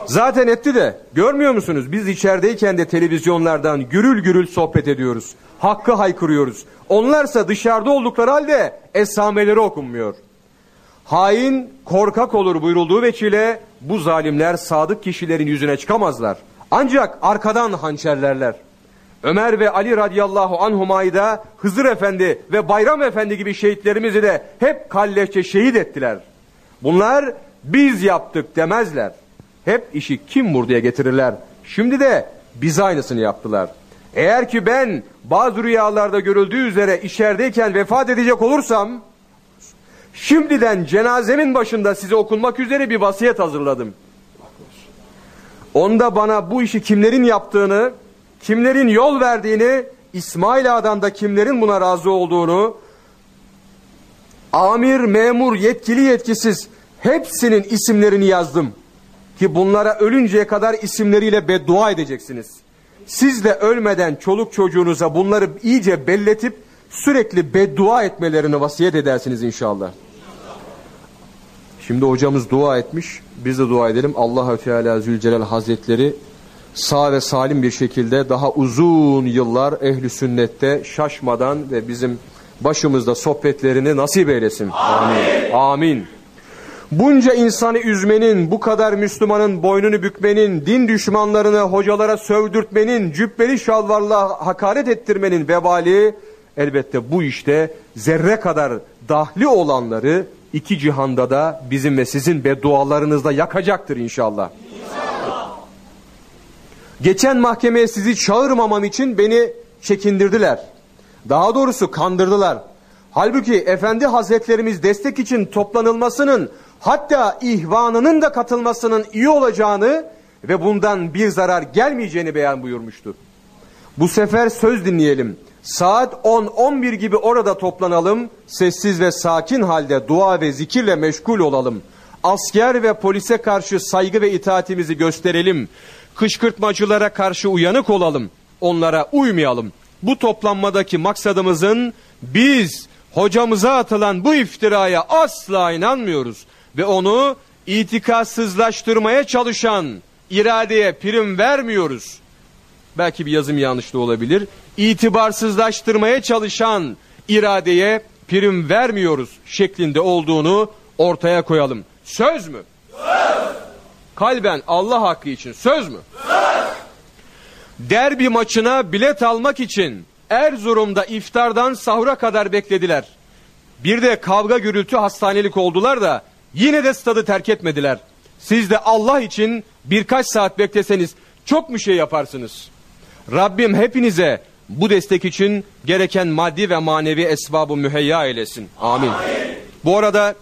Zaten etti de görmüyor musunuz? Biz içerideyken de televizyonlardan gürül gürül sohbet ediyoruz. Hakkı haykırıyoruz. Onlarsa dışarıda oldukları halde esameleri okunmuyor. Hain korkak olur buyurulduğu veçile bu zalimler sadık kişilerin yüzüne çıkamazlar. Ancak arkadan hançerlerler. Ömer ve Ali radıyallahu anhumayı da Hızır Efendi ve Bayram Efendi gibi şehitlerimizi de hep kalleşçe şehit ettiler. Bunlar biz yaptık demezler. Hep işi kim buraya getirirler. Şimdi de biz aynısını yaptılar. Eğer ki ben bazı rüyalarda görüldüğü üzere içerideyken vefat edecek olursam şimdiden cenazemin başında size okunmak üzere bir vasiyet hazırladım. Onda bana bu işi kimlerin yaptığını, kimlerin yol verdiğini, İsmail Ağa'dan da kimlerin buna razı olduğunu, amir, memur, yetkili, yetkisiz hepsinin isimlerini yazdım. Ki bunlara ölünceye kadar isimleriyle beddua edeceksiniz. Siz de ölmeden çoluk çocuğunuza bunları iyice belletip sürekli beddua etmelerini vasiyet edersiniz inşallah. Şimdi hocamız dua etmiş. Biz de dua edelim. Allah Teala Zülcelal Hazretleri sağ ve salim bir şekilde daha uzun yıllar ehli sünnette şaşmadan ve bizim başımızda sohbetlerini nasip eylesin. Amin. Amin. Bunca insanı üzmenin, bu kadar Müslümanın boynunu bükmenin, din düşmanlarını hocalara sövdürtmenin, cübbeli şalvarla hakaret ettirmenin vebali elbette bu işte zerre kadar dahli olanları iki cihanda da bizim ve sizin beddualarınızda yakacaktır inşallah. inşallah. Geçen mahkemeye sizi çağırmamam için beni çekindirdiler. Daha doğrusu kandırdılar. Halbuki Efendi Hazretlerimiz destek için toplanılmasının hatta ihvanının da katılmasının iyi olacağını ve bundan bir zarar gelmeyeceğini beyan buyurmuştu. Bu sefer söz dinleyelim. Saat 10-11 gibi orada toplanalım, sessiz ve sakin halde dua ve zikirle meşgul olalım. Asker ve polise karşı saygı ve itaatimizi gösterelim. Kışkırtmacılara karşı uyanık olalım. Onlara uymayalım. Bu toplanmadaki maksadımızın biz hocamıza atılan bu iftiraya asla inanmıyoruz ve onu itikatsızlaştırmaya çalışan iradeye prim vermiyoruz. Belki bir yazım yanlışlığı olabilir. İtibarsızlaştırmaya çalışan iradeye prim vermiyoruz şeklinde olduğunu ortaya koyalım. Söz mü? Söz. Kalben Allah hakkı için söz mü? Söz. Derbi maçına bilet almak için Erzurum'da iftardan sahura kadar beklediler. Bir de kavga gürültü hastanelik oldular da Yine de stadı terk etmediler. Siz de Allah için birkaç saat bekleseniz çok mu şey yaparsınız? Rabbim hepinize bu destek için gereken maddi ve manevi esbabı müheyya eylesin. Amin. Amin. Bu arada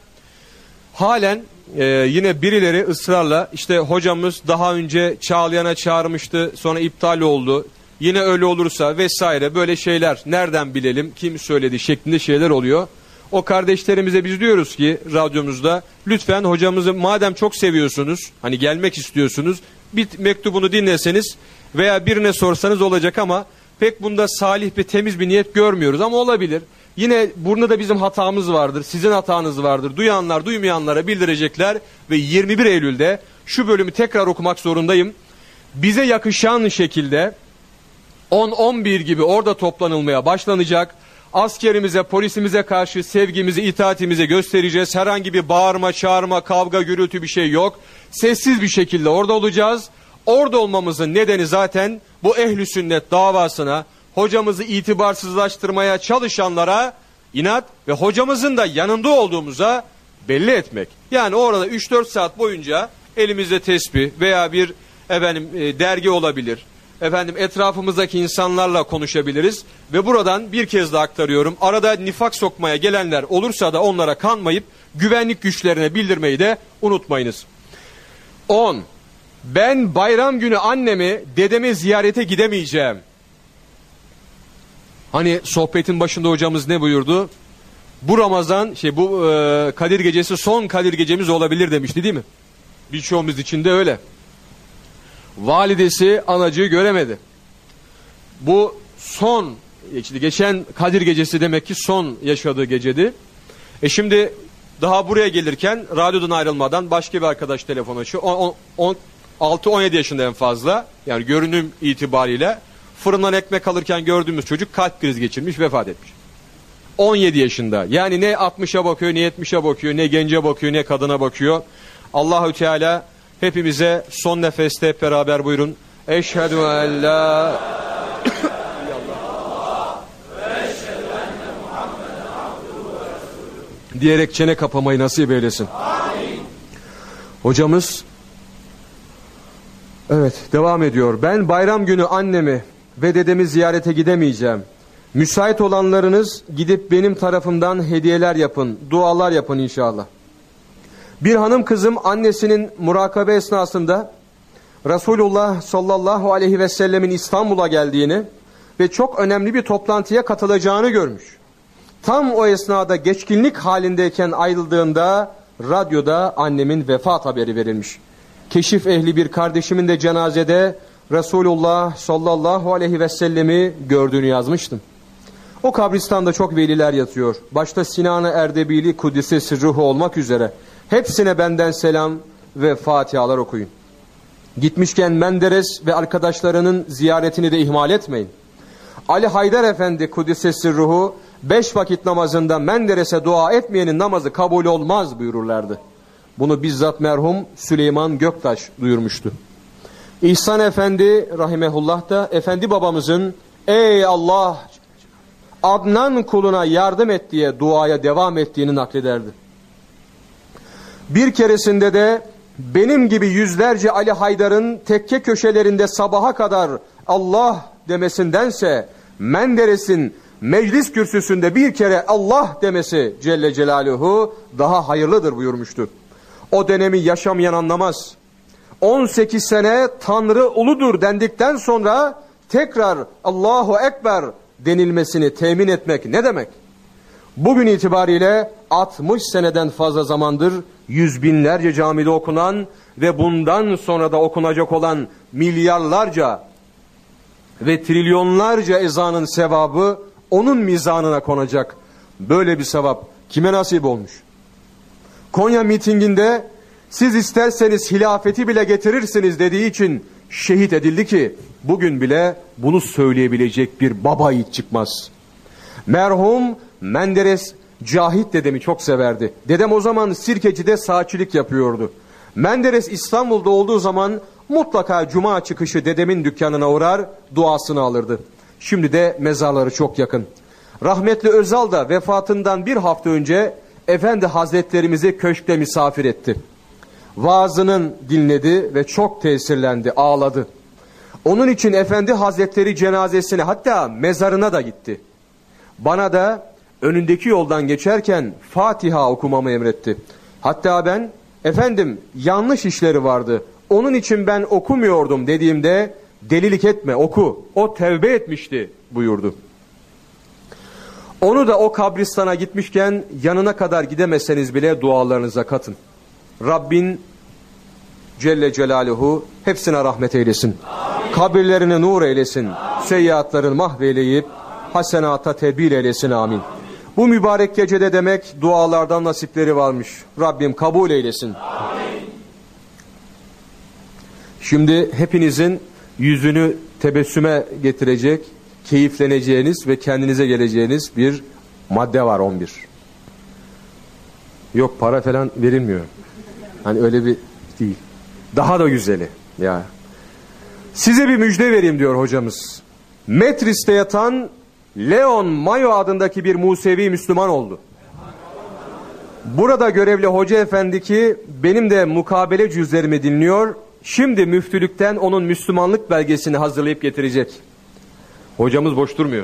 halen e, yine birileri ısrarla işte hocamız daha önce Çağlayan'a çağırmıştı sonra iptal oldu. Yine öyle olursa vesaire böyle şeyler nereden bilelim kim söyledi şeklinde şeyler oluyor. O kardeşlerimize biz diyoruz ki radyomuzda lütfen hocamızı madem çok seviyorsunuz hani gelmek istiyorsunuz bir mektubunu dinleseniz veya birine sorsanız olacak ama pek bunda salih ve temiz bir niyet görmüyoruz ama olabilir. Yine burada da bizim hatamız vardır, sizin hatanız vardır. Duyanlar duymayanlara bildirecekler ve 21 Eylül'de şu bölümü tekrar okumak zorundayım. Bize yakışan şekilde 10-11 gibi orada toplanılmaya başlanacak askerimize, polisimize karşı sevgimizi, itaatimizi göstereceğiz. Herhangi bir bağırma, çağırma, kavga, gürültü bir şey yok. Sessiz bir şekilde orada olacağız. Orada olmamızın nedeni zaten bu ehli sünnet davasına, hocamızı itibarsızlaştırmaya çalışanlara inat ve hocamızın da yanında olduğumuza belli etmek. Yani orada 3-4 saat boyunca elimizde tesbih veya bir efendim e, dergi olabilir. Efendim etrafımızdaki insanlarla konuşabiliriz ve buradan bir kez daha aktarıyorum. Arada nifak sokmaya gelenler olursa da onlara kanmayıp güvenlik güçlerine bildirmeyi de unutmayınız. 10. Ben bayram günü annemi, dedemi ziyarete gidemeyeceğim. Hani sohbetin başında hocamız ne buyurdu? Bu Ramazan, şey bu e, Kadir gecesi son Kadir gecemiz olabilir demişti değil mi? Birçoğumuz için de öyle. Validesi anacığı göremedi. Bu son, işte geçen Kadir gecesi demek ki son yaşadığı gecedi. E şimdi daha buraya gelirken radyodan ayrılmadan başka bir arkadaş telefon açıyor. 6-17 yaşında en fazla. Yani görünüm itibariyle fırından ekmek alırken gördüğümüz çocuk kalp krizi geçirmiş vefat etmiş. 17 yaşında. Yani ne 60'a bakıyor, ne 70'e bakıyor, ne gence bakıyor, ne kadına bakıyor. Allahü Teala hepimize son nefeste hep beraber buyurun. Eşhedü en la diyerek çene kapamayı nasip eylesin. Amin. Hocamız evet devam ediyor. Ben bayram günü annemi ve dedemi ziyarete gidemeyeceğim. Müsait olanlarınız gidip benim tarafımdan hediyeler yapın, dualar yapın inşallah. Bir hanım kızım annesinin murakabe esnasında Resulullah sallallahu aleyhi ve sellemin İstanbul'a geldiğini ve çok önemli bir toplantıya katılacağını görmüş. Tam o esnada geçkinlik halindeyken ayrıldığında radyoda annemin vefat haberi verilmiş. Keşif ehli bir kardeşimin de cenazede Resulullah sallallahu aleyhi ve sellemi gördüğünü yazmıştım. O kabristanda çok veliler yatıyor. Başta Sinan-ı Erdebili Kudüs'e sırruhu olmak üzere. Hepsine benden selam ve fatihalar okuyun. Gitmişken Menderes ve arkadaşlarının ziyaretini de ihmal etmeyin. Ali Haydar Efendi Kudüs'e sırruhu beş vakit namazında Menderes'e dua etmeyenin namazı kabul olmaz buyururlardı. Bunu bizzat merhum Süleyman Göktaş duyurmuştu. İhsan Efendi rahimehullah da Efendi babamızın ey Allah Adnan kuluna yardım et diye duaya devam ettiğini naklederdi. Bir keresinde de benim gibi yüzlerce Ali Haydar'ın tekke köşelerinde sabaha kadar Allah demesindense Menderes'in meclis kürsüsünde bir kere Allah demesi Celle Celaluhu daha hayırlıdır buyurmuştu. O dönemi yaşamayan anlamaz. 18 sene Tanrı uludur dendikten sonra tekrar Allahu Ekber denilmesini temin etmek ne demek? Bugün itibariyle 60 seneden fazla zamandır yüz binlerce camide okunan ve bundan sonra da okunacak olan milyarlarca ve trilyonlarca ezanın sevabı onun mizanına konacak. Böyle bir sevap kime nasip olmuş? Konya mitinginde siz isterseniz hilafeti bile getirirsiniz dediği için şehit edildi ki bugün bile bunu söyleyebilecek bir baba yiğit çıkmaz. Merhum Menderes Cahit dedemi çok severdi. Dedem o zaman Sirkeci'de saatçilik yapıyordu. Menderes İstanbul'da olduğu zaman mutlaka cuma çıkışı dedemin dükkanına uğrar duasını alırdı. Şimdi de mezarları çok yakın. Rahmetli Özal da vefatından bir hafta önce Efendi Hazretlerimizi köşkte misafir etti. Vaazının dinledi ve çok tesirlendi, ağladı. Onun için Efendi Hazretleri cenazesine hatta mezarına da gitti. Bana da önündeki yoldan geçerken Fatiha okumamı emretti. Hatta ben efendim yanlış işleri vardı. Onun için ben okumuyordum dediğimde delilik etme oku. O tevbe etmişti buyurdu. Onu da o kabristana gitmişken yanına kadar gidemezseniz bile dualarınıza katın. Rabbin Celle Celaluhu hepsine rahmet eylesin. Amin. Kabirlerini nur eylesin. Amin. Seyyiatlarını mahveyleyip hasenata tedbir eylesin. Amin. Bu mübarek gecede demek dualardan nasipleri varmış. Rabbim kabul eylesin. Amin. Şimdi hepinizin yüzünü tebessüme getirecek, keyifleneceğiniz ve kendinize geleceğiniz bir madde var 11. Yok para falan verilmiyor. Hani öyle bir değil. Daha da güzeli ya. Size bir müjde vereyim diyor hocamız. Metris'te yatan Leon Mayo adındaki bir Musevi Müslüman oldu. Burada görevli hoca efendi ki benim de mukabele cüzlerimi dinliyor, Şimdi müftülükten onun Müslümanlık belgesini hazırlayıp getirecek. Hocamız boş durmuyor.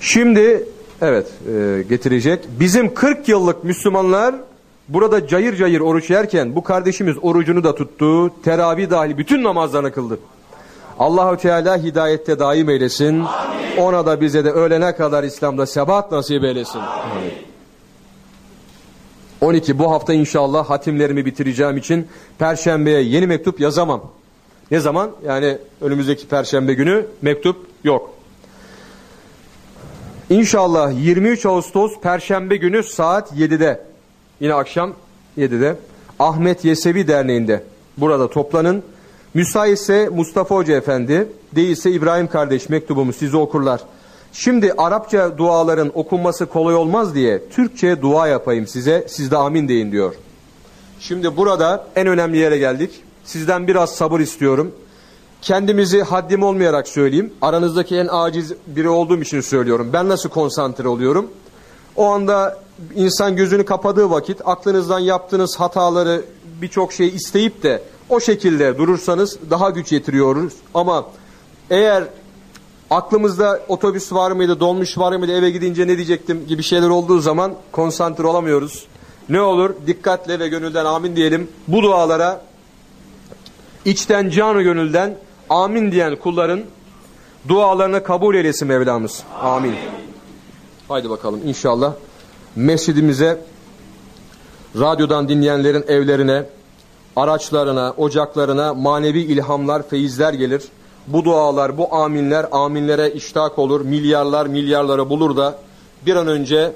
Şimdi evet e, getirecek. Bizim 40 yıllık Müslümanlar burada cayır cayır oruç yerken bu kardeşimiz orucunu da tuttu. Teravih dahil bütün namazlarını kıldı. Allahu Teala hidayette daim eylesin. Amin. Ona da bize de ölene kadar İslam'da sebat nasip eylesin. Amin. 12 bu hafta inşallah hatimlerimi bitireceğim için perşembeye yeni mektup yazamam. Ne zaman? Yani önümüzdeki perşembe günü mektup yok. İnşallah 23 Ağustos Perşembe günü saat 7'de yine akşam 7'de Ahmet Yesevi Derneği'nde burada toplanın. Müsaitse Mustafa Hoca Efendi değilse İbrahim kardeş mektubumu size okurlar. Şimdi Arapça duaların okunması kolay olmaz diye Türkçe dua yapayım size siz de amin deyin diyor. Şimdi burada en önemli yere geldik. Sizden biraz sabır istiyorum. Kendimizi haddim olmayarak söyleyeyim. Aranızdaki en aciz biri olduğum için söylüyorum. Ben nasıl konsantre oluyorum? O anda insan gözünü kapadığı vakit aklınızdan yaptığınız hataları birçok şey isteyip de o şekilde durursanız daha güç yetiriyoruz. Ama eğer aklımızda otobüs var mıydı, dolmuş var mıydı, eve gidince ne diyecektim gibi şeyler olduğu zaman konsantre olamıyoruz. Ne olur dikkatle ve gönülden amin diyelim. Bu dualara içten canı gönülden amin diyen kulların dualarını kabul eylesin Mevlamız. Amin. Haydi bakalım inşallah mescidimize radyodan dinleyenlerin evlerine, araçlarına, ocaklarına manevi ilhamlar, feyizler gelir. Bu dualar, bu aminler, aminlere iştak olur. Milyarlar, milyarları bulur da bir an önce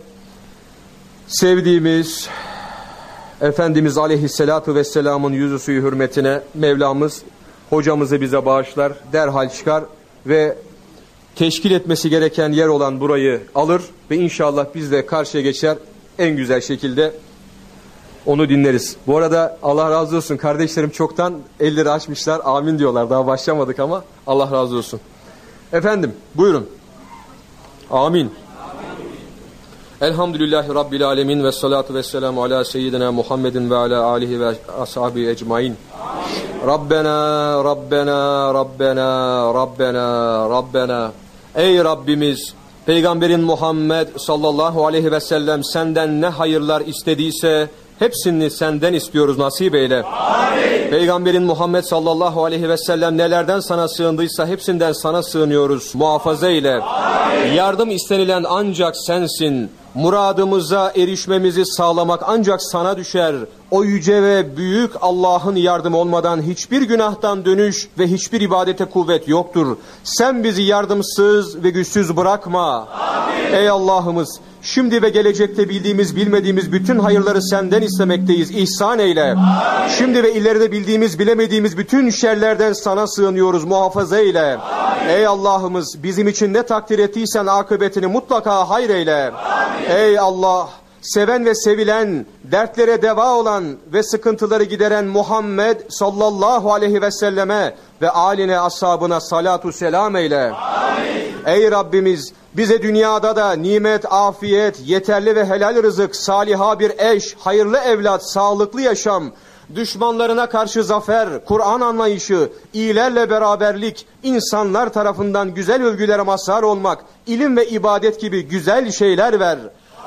sevdiğimiz Efendimiz Aleyhisselatü Vesselam'ın yüzü suyu hürmetine Mevlamız hocamızı bize bağışlar, derhal çıkar ve teşkil etmesi gereken yer olan burayı alır ve inşallah biz de karşıya geçer en güzel şekilde onu dinleriz. Bu arada Allah razı olsun kardeşlerim çoktan elleri açmışlar amin diyorlar daha başlamadık ama Allah razı olsun. Efendim buyurun. Amin. Elhamdülillahi Rabbil Alemin ve salatu ve selamu ala seyyidina Muhammedin ve ala alihi ve ashabi ecmain. Rabbena, Rabbena, Rabbena, Rabbena, Rabbena. Ey Rabbimiz, Peygamberin Muhammed sallallahu aleyhi ve sellem senden ne hayırlar istediyse hepsini senden istiyoruz nasip eyle. Amin. Peygamberin Muhammed sallallahu aleyhi ve sellem nelerden sana sığındıysa hepsinden sana sığınıyoruz. Muhafaza eyle. Amin. Yardım istenilen ancak sensin. Muradımıza erişmemizi sağlamak ancak sana düşer. O yüce ve büyük Allah'ın yardım olmadan hiçbir günahtan dönüş ve hiçbir ibadete kuvvet yoktur. Sen bizi yardımsız ve güçsüz bırakma. Amin. Ey Allah'ımız Şimdi ve gelecekte bildiğimiz bilmediğimiz bütün hayırları senden istemekteyiz. İhsan eyle. Amin. Şimdi ve ileride bildiğimiz bilemediğimiz bütün şerlerden sana sığınıyoruz. Muhafaza eyle. Amin. Ey Allah'ımız bizim için ne takdir ettiysen akıbetini mutlaka hayır eyle. Amin. Ey Allah seven ve sevilen, dertlere deva olan ve sıkıntıları gideren Muhammed sallallahu aleyhi ve selleme ve aline ashabına salatu selam eyle. Amin. Ey Rabbimiz bize dünyada da nimet, afiyet, yeterli ve helal rızık, saliha bir eş, hayırlı evlat, sağlıklı yaşam, düşmanlarına karşı zafer, Kur'an anlayışı, iyilerle beraberlik, insanlar tarafından güzel övgülere mazhar olmak, ilim ve ibadet gibi güzel şeyler ver.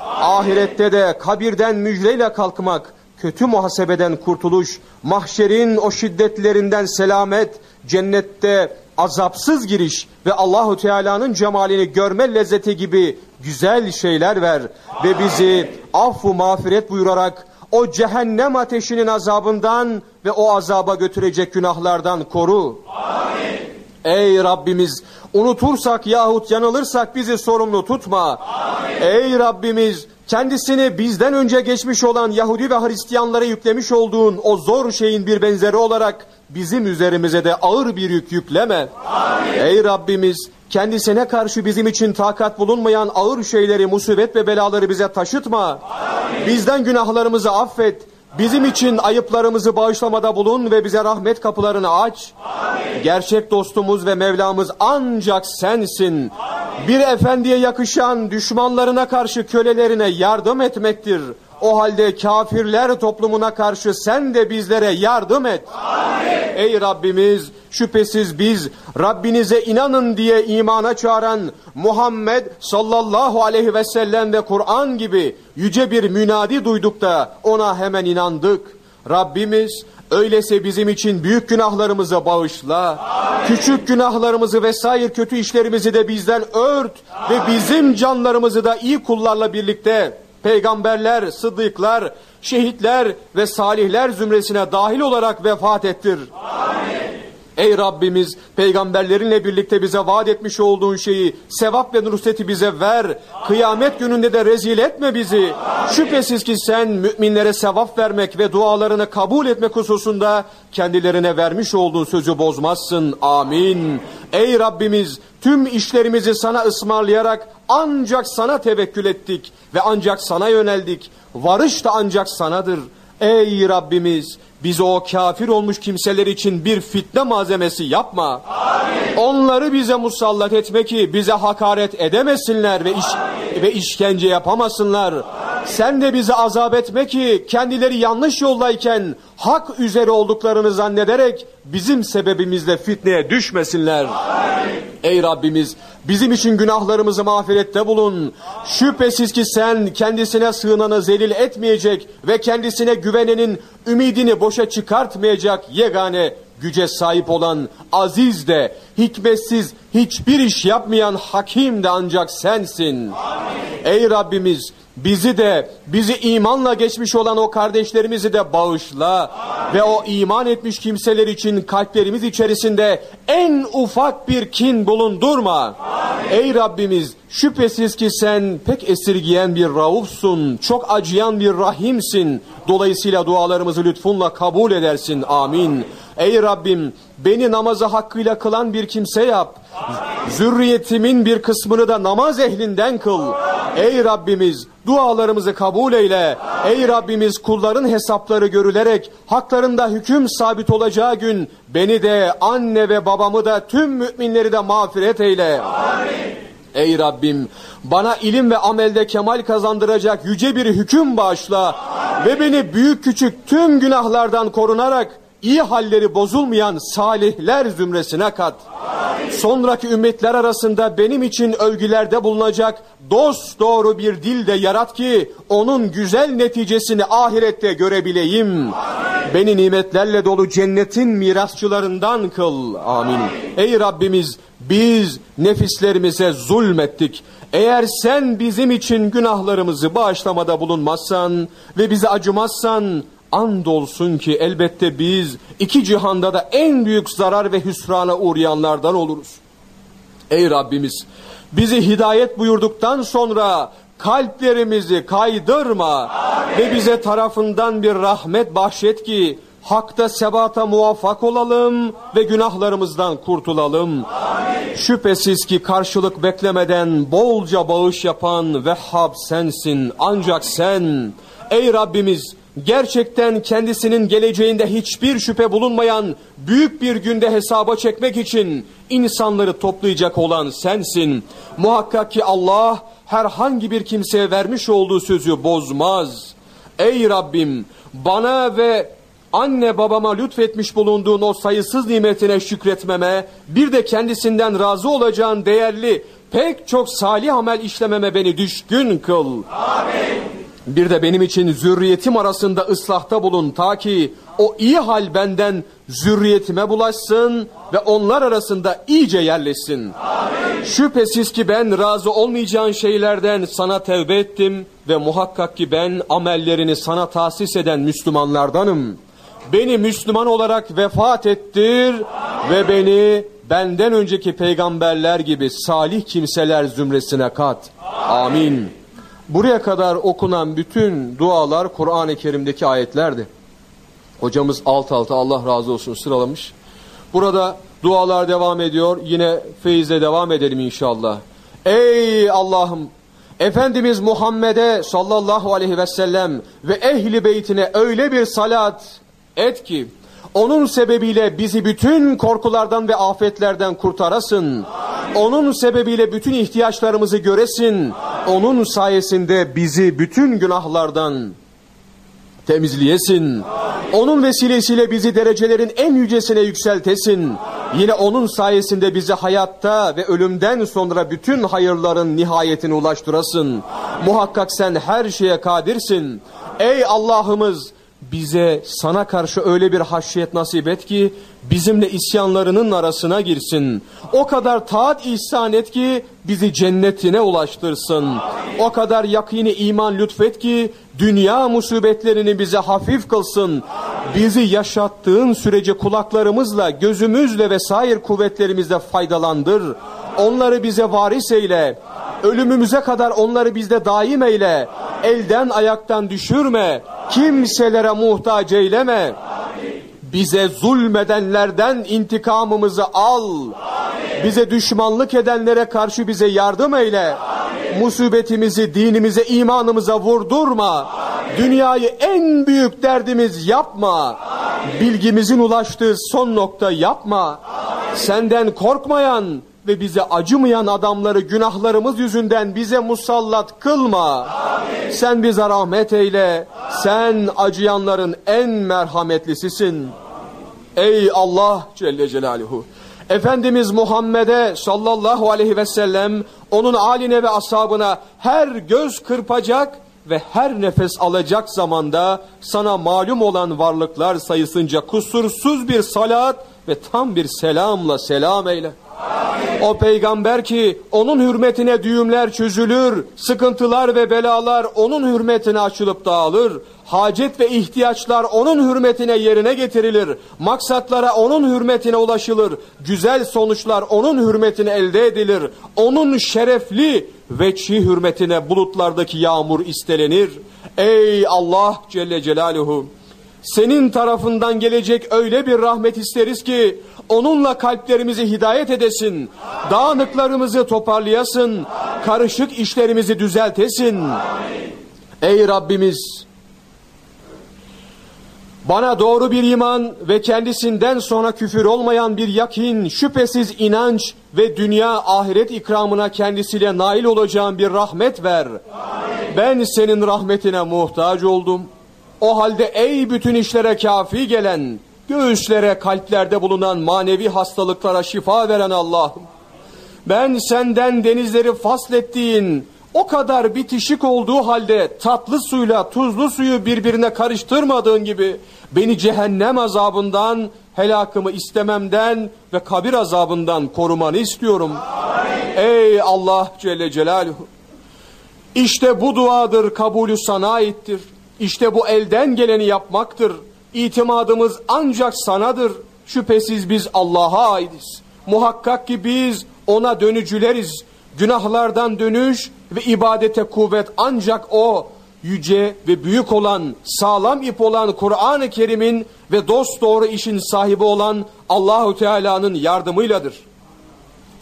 Ahirette de kabirden müjdeyle kalkmak, kötü muhasebeden kurtuluş, mahşerin o şiddetlerinden selamet, cennette azapsız giriş ve Allahu Teala'nın cemalini görme lezzeti gibi güzel şeyler ver ve bizi affu mağfiret buyurarak o cehennem ateşinin azabından ve o azaba götürecek günahlardan koru. Amin. Ey Rabbimiz unutursak yahut yanılırsak bizi sorumlu tutma. Amin. Ey Rabbimiz kendisini bizden önce geçmiş olan Yahudi ve Hristiyanlara yüklemiş olduğun o zor şeyin bir benzeri olarak bizim üzerimize de ağır bir yük yükleme. Amin. Ey Rabbimiz kendisine karşı bizim için takat bulunmayan ağır şeyleri, musibet ve belaları bize taşıtma. Amin. Bizden günahlarımızı affet. Bizim için ayıplarımızı bağışlamada bulun ve bize rahmet kapılarını aç. Amin. Gerçek dostumuz ve Mevlamız ancak sensin. Amin. Bir efendiye yakışan düşmanlarına karşı kölelerine yardım etmektir. O halde kafirler toplumuna karşı sen de bizlere yardım et. Amin. Ey Rabbimiz şüphesiz biz Rabbinize inanın diye imana çağıran Muhammed sallallahu aleyhi ve sellem ve Kur'an gibi yüce bir münadi duyduk da ona hemen inandık. Rabbimiz öyleyse bizim için büyük günahlarımızı bağışla. Amin. Küçük günahlarımızı vesaire kötü işlerimizi de bizden ört Amin. ve bizim canlarımızı da iyi kullarla birlikte peygamberler, sıddıklar, şehitler ve salihler zümresine dahil olarak vefat ettir. Amin. Ey Rabbimiz peygamberlerinle birlikte bize vaat etmiş olduğun şeyi sevap ve nusreti bize ver. Kıyamet gününde de rezil etme bizi. Şüphesiz ki sen müminlere sevap vermek ve dualarını kabul etmek hususunda kendilerine vermiş olduğun sözü bozmazsın. Amin. Ey Rabbimiz tüm işlerimizi sana ısmarlayarak ancak sana tevekkül ettik ve ancak sana yöneldik. Varış da ancak sanadır. Ey Rabbimiz bizi o kafir olmuş kimseler için bir fitne malzemesi yapma. Amin. Onları bize musallat etme ki bize hakaret edemesinler ve iş, ve işkence yapamasınlar. Amin. Sen de bizi azap etme ki kendileri yanlış yoldayken hak üzere olduklarını zannederek bizim sebebimizle fitneye düşmesinler. Amin. Ey Rabbimiz bizim için günahlarımızı mağfirette bulun. Şüphesiz ki sen kendisine sığınanı zelil etmeyecek ve kendisine güvenenin ümidini boşa çıkartmayacak yegane güce sahip olan aziz de hikmetsiz hiçbir iş yapmayan hakim de ancak sensin. Amin. Ey Rabbimiz Bizi de, bizi imanla geçmiş olan o kardeşlerimizi de bağışla. Amin. Ve o iman etmiş kimseler için kalplerimiz içerisinde en ufak bir kin bulundurma. Amin. Ey Rabbimiz şüphesiz ki sen pek esirgiyen bir raufsun, çok acıyan bir rahimsin. Dolayısıyla dualarımızı lütfunla kabul edersin. Amin. Ey Rabbim beni namazı hakkıyla kılan bir kimse yap. Zürriyetimin bir kısmını da namaz ehlinden kıl. Ey Rabbimiz dualarımızı kabul eyle. Ey Rabbimiz kulların hesapları görülerek haklarında hüküm sabit olacağı gün beni de anne ve babamı da tüm müminleri de mağfiret eyle. Amin. Ey Rabbim bana ilim ve amelde kemal kazandıracak yüce bir hüküm bağışla ve beni büyük küçük tüm günahlardan korunarak iyi halleri bozulmayan salihler zümresine kat. Amin. Sonraki ümmetler arasında benim için övgülerde bulunacak dost doğru bir dil de yarat ki onun güzel neticesini ahirette görebileyim. Amin. Beni nimetlerle dolu cennetin mirasçılarından kıl. Amin. Amin. Ey Rabbimiz biz nefislerimize zulmettik. Eğer sen bizim için günahlarımızı bağışlamada bulunmazsan ve bize acımazsan andolsun ki elbette biz iki cihanda da en büyük zarar ve hüsrana uğrayanlardan oluruz. Ey Rabbimiz bizi hidayet buyurduktan sonra kalplerimizi kaydırma Amin. ve bize tarafından bir rahmet bahşet ki hakta sebata muvaffak olalım ve günahlarımızdan kurtulalım. Amin. Şüphesiz ki karşılık beklemeden bolca bağış yapan Vehhab sensin ancak sen ey Rabbimiz gerçekten kendisinin geleceğinde hiçbir şüphe bulunmayan büyük bir günde hesaba çekmek için insanları toplayacak olan sensin. Muhakkak ki Allah herhangi bir kimseye vermiş olduğu sözü bozmaz. Ey Rabbim bana ve anne babama lütfetmiş bulunduğun o sayısız nimetine şükretmeme, bir de kendisinden razı olacağın değerli pek çok salih amel işlememe beni düşkün kıl. Amin. Bir de benim için zürriyetim arasında ıslahta bulun ta ki o iyi hal benden zürriyetime bulaşsın ve onlar arasında iyice yerleşsin. Amin. Şüphesiz ki ben razı olmayacağın şeylerden sana tevbe ettim ve muhakkak ki ben amellerini sana tahsis eden Müslümanlardanım. Beni Müslüman olarak vefat ettir Amin. ve beni benden önceki peygamberler gibi salih kimseler zümresine kat. Amin. Amin. Buraya kadar okunan bütün dualar Kur'an-ı Kerim'deki ayetlerdi. Hocamız alt alta Allah razı olsun sıralamış. Burada dualar devam ediyor. Yine feyizle devam edelim inşallah. Ey Allah'ım Efendimiz Muhammed'e sallallahu aleyhi ve sellem ve ehli beytine öyle bir salat et ki onun sebebiyle bizi bütün korkulardan ve afetlerden kurtarasın. Amin. Onun sebebiyle bütün ihtiyaçlarımızı göresin. Amin. Onun sayesinde bizi bütün günahlardan temizleyesin. Onun vesilesiyle bizi derecelerin en yücesine yükseltesin. Yine onun sayesinde bizi hayatta ve ölümden sonra bütün hayırların nihayetine ulaştırasın. Muhakkak sen her şeye kadirsin. Ey Allah'ımız bize sana karşı öyle bir haşyet nasip et ki bizimle isyanlarının arasına girsin. O kadar taat ihsan et ki bizi cennetine ulaştırsın. O kadar yakini iman lütfet ki dünya musibetlerini bize hafif kılsın. Bizi yaşattığın sürece kulaklarımızla, gözümüzle ve sair kuvvetlerimizle faydalandır. Onları bize varis eyle. Ölümümüze kadar onları bizde daim eyle. Elden ayaktan düşürme. Kimselere muhtaç eyleme. Bize zulmedenlerden intikamımızı al. Bize düşmanlık edenlere karşı bize yardım eyle. Musibetimizi dinimize, imanımıza vurdurma. Dünyayı en büyük derdimiz yapma. Bilgimizin ulaştığı son nokta yapma. Senden korkmayan ve bize acımayan adamları günahlarımız yüzünden bize musallat kılma. Sen bize rahmet eyle. Sen acıyanların en merhametlisisin. Ey Allah Celle Celaluhu. Efendimiz Muhammed'e sallallahu aleyhi ve sellem onun aline ve ashabına her göz kırpacak ve her nefes alacak zamanda sana malum olan varlıklar sayısınca kusursuz bir salat ve tam bir selamla selam eyle. O peygamber ki onun hürmetine düğümler çözülür, sıkıntılar ve belalar onun hürmetine açılıp dağılır. Hacet ve ihtiyaçlar onun hürmetine yerine getirilir. Maksatlara onun hürmetine ulaşılır. Güzel sonuçlar onun hürmetine elde edilir. Onun şerefli veçhi hürmetine bulutlardaki yağmur istelenir. Ey Allah Celle Celaluhu! Senin tarafından gelecek öyle bir rahmet isteriz ki onunla kalplerimizi hidayet edesin. Dağınıklarımızı toparlayasın. Karışık işlerimizi düzeltesin. Ey Rabbimiz! Bana doğru bir iman ve kendisinden sonra küfür olmayan bir yakin, şüphesiz inanç ve dünya ahiret ikramına kendisiyle nail olacağım bir rahmet ver. Ben senin rahmetine muhtaç oldum. O halde ey bütün işlere kafi gelen, göğüslere, kalplerde bulunan manevi hastalıklara şifa veren Allah'ım. Ben senden denizleri faslettiğin, o kadar bitişik olduğu halde tatlı suyla tuzlu suyu birbirine karıştırmadığın gibi beni cehennem azabından, helakımı istememden ve kabir azabından korumanı istiyorum. Amin. Ey Allah Celle Celaluhu! İşte bu duadır, kabulü sana aittir. İşte bu elden geleni yapmaktır. İtimadımız ancak sanadır. Şüphesiz biz Allah'a aidiz. Muhakkak ki biz ona dönücüleriz. Günahlardan dönüş ve ibadete kuvvet ancak o yüce ve büyük olan, sağlam ip olan Kur'an-ı Kerim'in ve dost doğru işin sahibi olan Allahu Teala'nın yardımıyladır.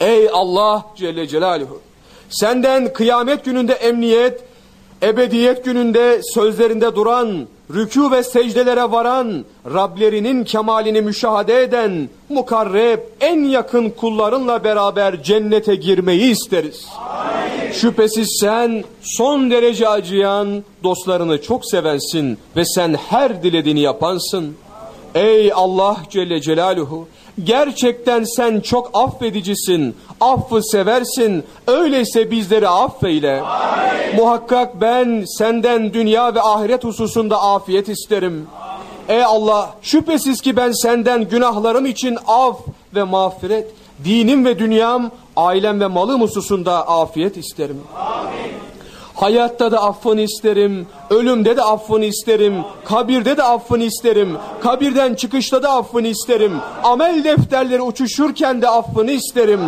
Ey Allah Celle Celaluhu! Senden kıyamet gününde emniyet, ebediyet gününde sözlerinde duran, rükû ve secdelere varan, Rablerinin kemalini müşahede eden, mukarreb, en yakın kullarınla beraber cennete girmeyi isteriz. Amin. Şüphesiz sen son derece acıyan, dostlarını çok sevensin ve sen her dilediğini yapansın. Ey Allah Celle Celaluhu! Gerçekten sen çok affedicisin, affı seversin. Öyleyse bizleri affeyle. Amin. Muhakkak ben senden dünya ve ahiret hususunda afiyet isterim. Ey Allah şüphesiz ki ben senden günahlarım için af ve mağfiret, dinim ve dünyam, ailem ve malım hususunda afiyet isterim. Amin. Hayatta da affını isterim, ölümde de affını isterim, kabirde de affını isterim, kabirden çıkışta da affını isterim, amel defterleri uçuşurken de affını isterim,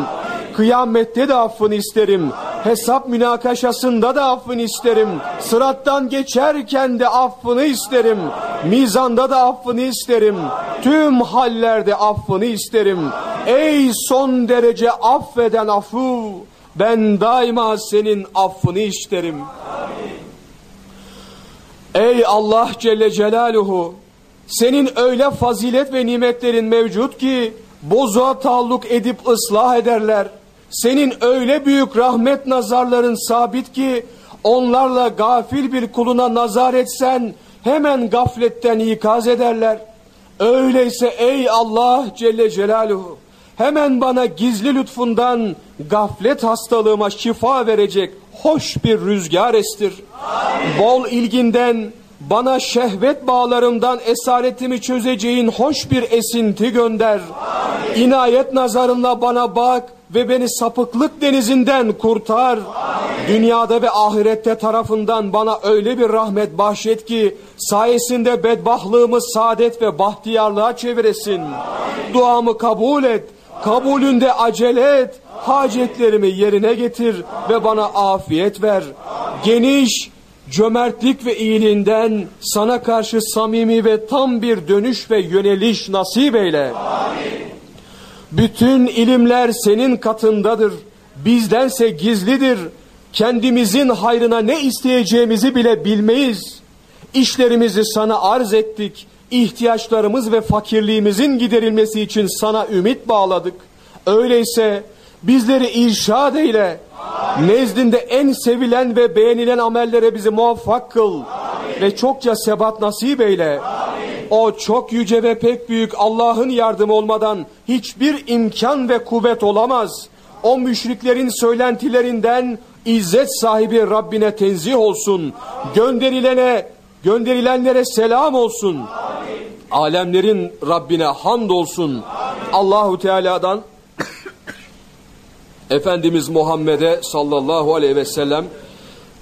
kıyamette de affını isterim, hesap münakaşasında da affını isterim, sırattan geçerken de affını isterim, mizanda da affını isterim, tüm hallerde affını isterim. Ey son derece affeden afu! Ben daima senin affını isterim. Ey Allah Celle Celaluhu! Senin öyle fazilet ve nimetlerin mevcut ki bozuğa taalluk edip ıslah ederler. Senin öyle büyük rahmet nazarların sabit ki onlarla gafil bir kuluna nazar etsen hemen gafletten ikaz ederler. Öyleyse ey Allah Celle Celaluhu hemen bana gizli lütfundan gaflet hastalığıma şifa verecek hoş bir rüzgar estir. Amin. Bol ilginden bana şehvet bağlarımdan esaretimi çözeceğin hoş bir esinti gönder. Amin. İnayet nazarınla bana bak ve beni sapıklık denizinden kurtar. Amin. Dünyada ve ahirette tarafından bana öyle bir rahmet bahşet ki sayesinde bedbahlığımı saadet ve bahtiyarlığa çeviresin. Amin. Duamı kabul et. Kabulünde acele et. Hacetlerimi yerine getir ve bana afiyet ver. Geniş, cömertlik ve iyiliğinden sana karşı samimi ve tam bir dönüş ve yöneliş nasip eyle. Bütün ilimler senin katındadır. Bizdense gizlidir. Kendimizin hayrına ne isteyeceğimizi bile bilmeyiz. İşlerimizi sana arz ettik. İhtiyaçlarımız ve fakirliğimizin giderilmesi için sana ümit bağladık. Öyleyse bizleri irşad eyle. Amin. Nezdinde en sevilen ve beğenilen amellere bizi muvaffak kıl. Amin. Ve çokça sebat nasip eyle. Amin. O çok yüce ve pek büyük Allah'ın yardımı olmadan hiçbir imkan ve kuvvet olamaz. O müşriklerin söylentilerinden izzet sahibi Rabbine tenzih olsun. Gönderilene, gönderilenlere selam olsun. Amin. Alemlerin Rabbine hamd olsun. Allahu Teala'dan [COUGHS] Efendimiz Muhammed'e sallallahu aleyhi ve sellem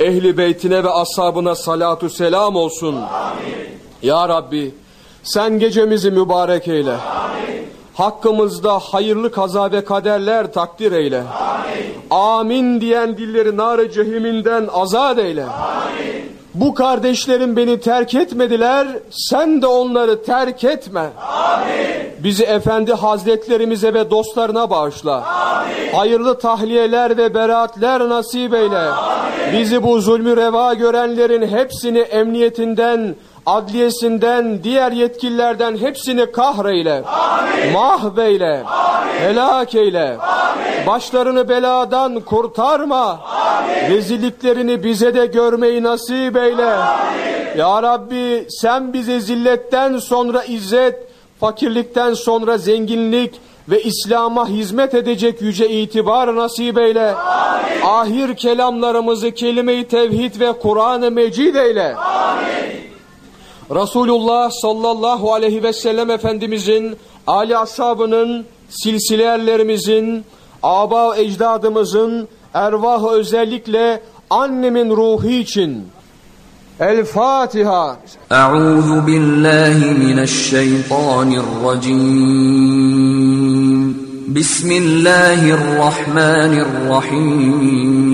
ehli beytine ve ashabına salatu selam olsun. Amin. Ya Rabbi sen gecemizi mübarek eyle. Amin. Hakkımızda hayırlı kaza ve kaderler takdir eyle. Amin, Amin diyen dilleri nar cehiminden azat eyle. Amin. Bu kardeşlerim beni terk etmediler, sen de onları terk etme. Amin. Bizi Efendi Hazretlerimize ve dostlarına bağışla. Amin. Hayırlı tahliyeler ve beraatler nasip eyle. Amin. Bizi bu zulmü reva görenlerin hepsini emniyetinden, adliyesinden, diğer yetkililerden hepsini kahreyle, Amin. mahveyle, Amin. helak eyle. Amin. Başlarını beladan kurtarma. Amin. Rezilliklerini bize de görmeyi nasip eyle. Amin. Ya Rabbi sen bize zilletten sonra izzet, fakirlikten sonra zenginlik ve İslam'a hizmet edecek yüce itibar nasip eyle. Amin. Ahir kelamlarımızı kelime-i tevhid ve Kur'an-ı Mecid eyle. Amin. Resulullah sallallahu aleyhi ve sellem Efendimizin, Ali ashabının, silsilerimizin, aba ecdadımızın, ervahı özellikle annemin ruhu için El Fatiha. Euzu billahi mineşşeytanirracim. Bismillahirrahmanirrahim.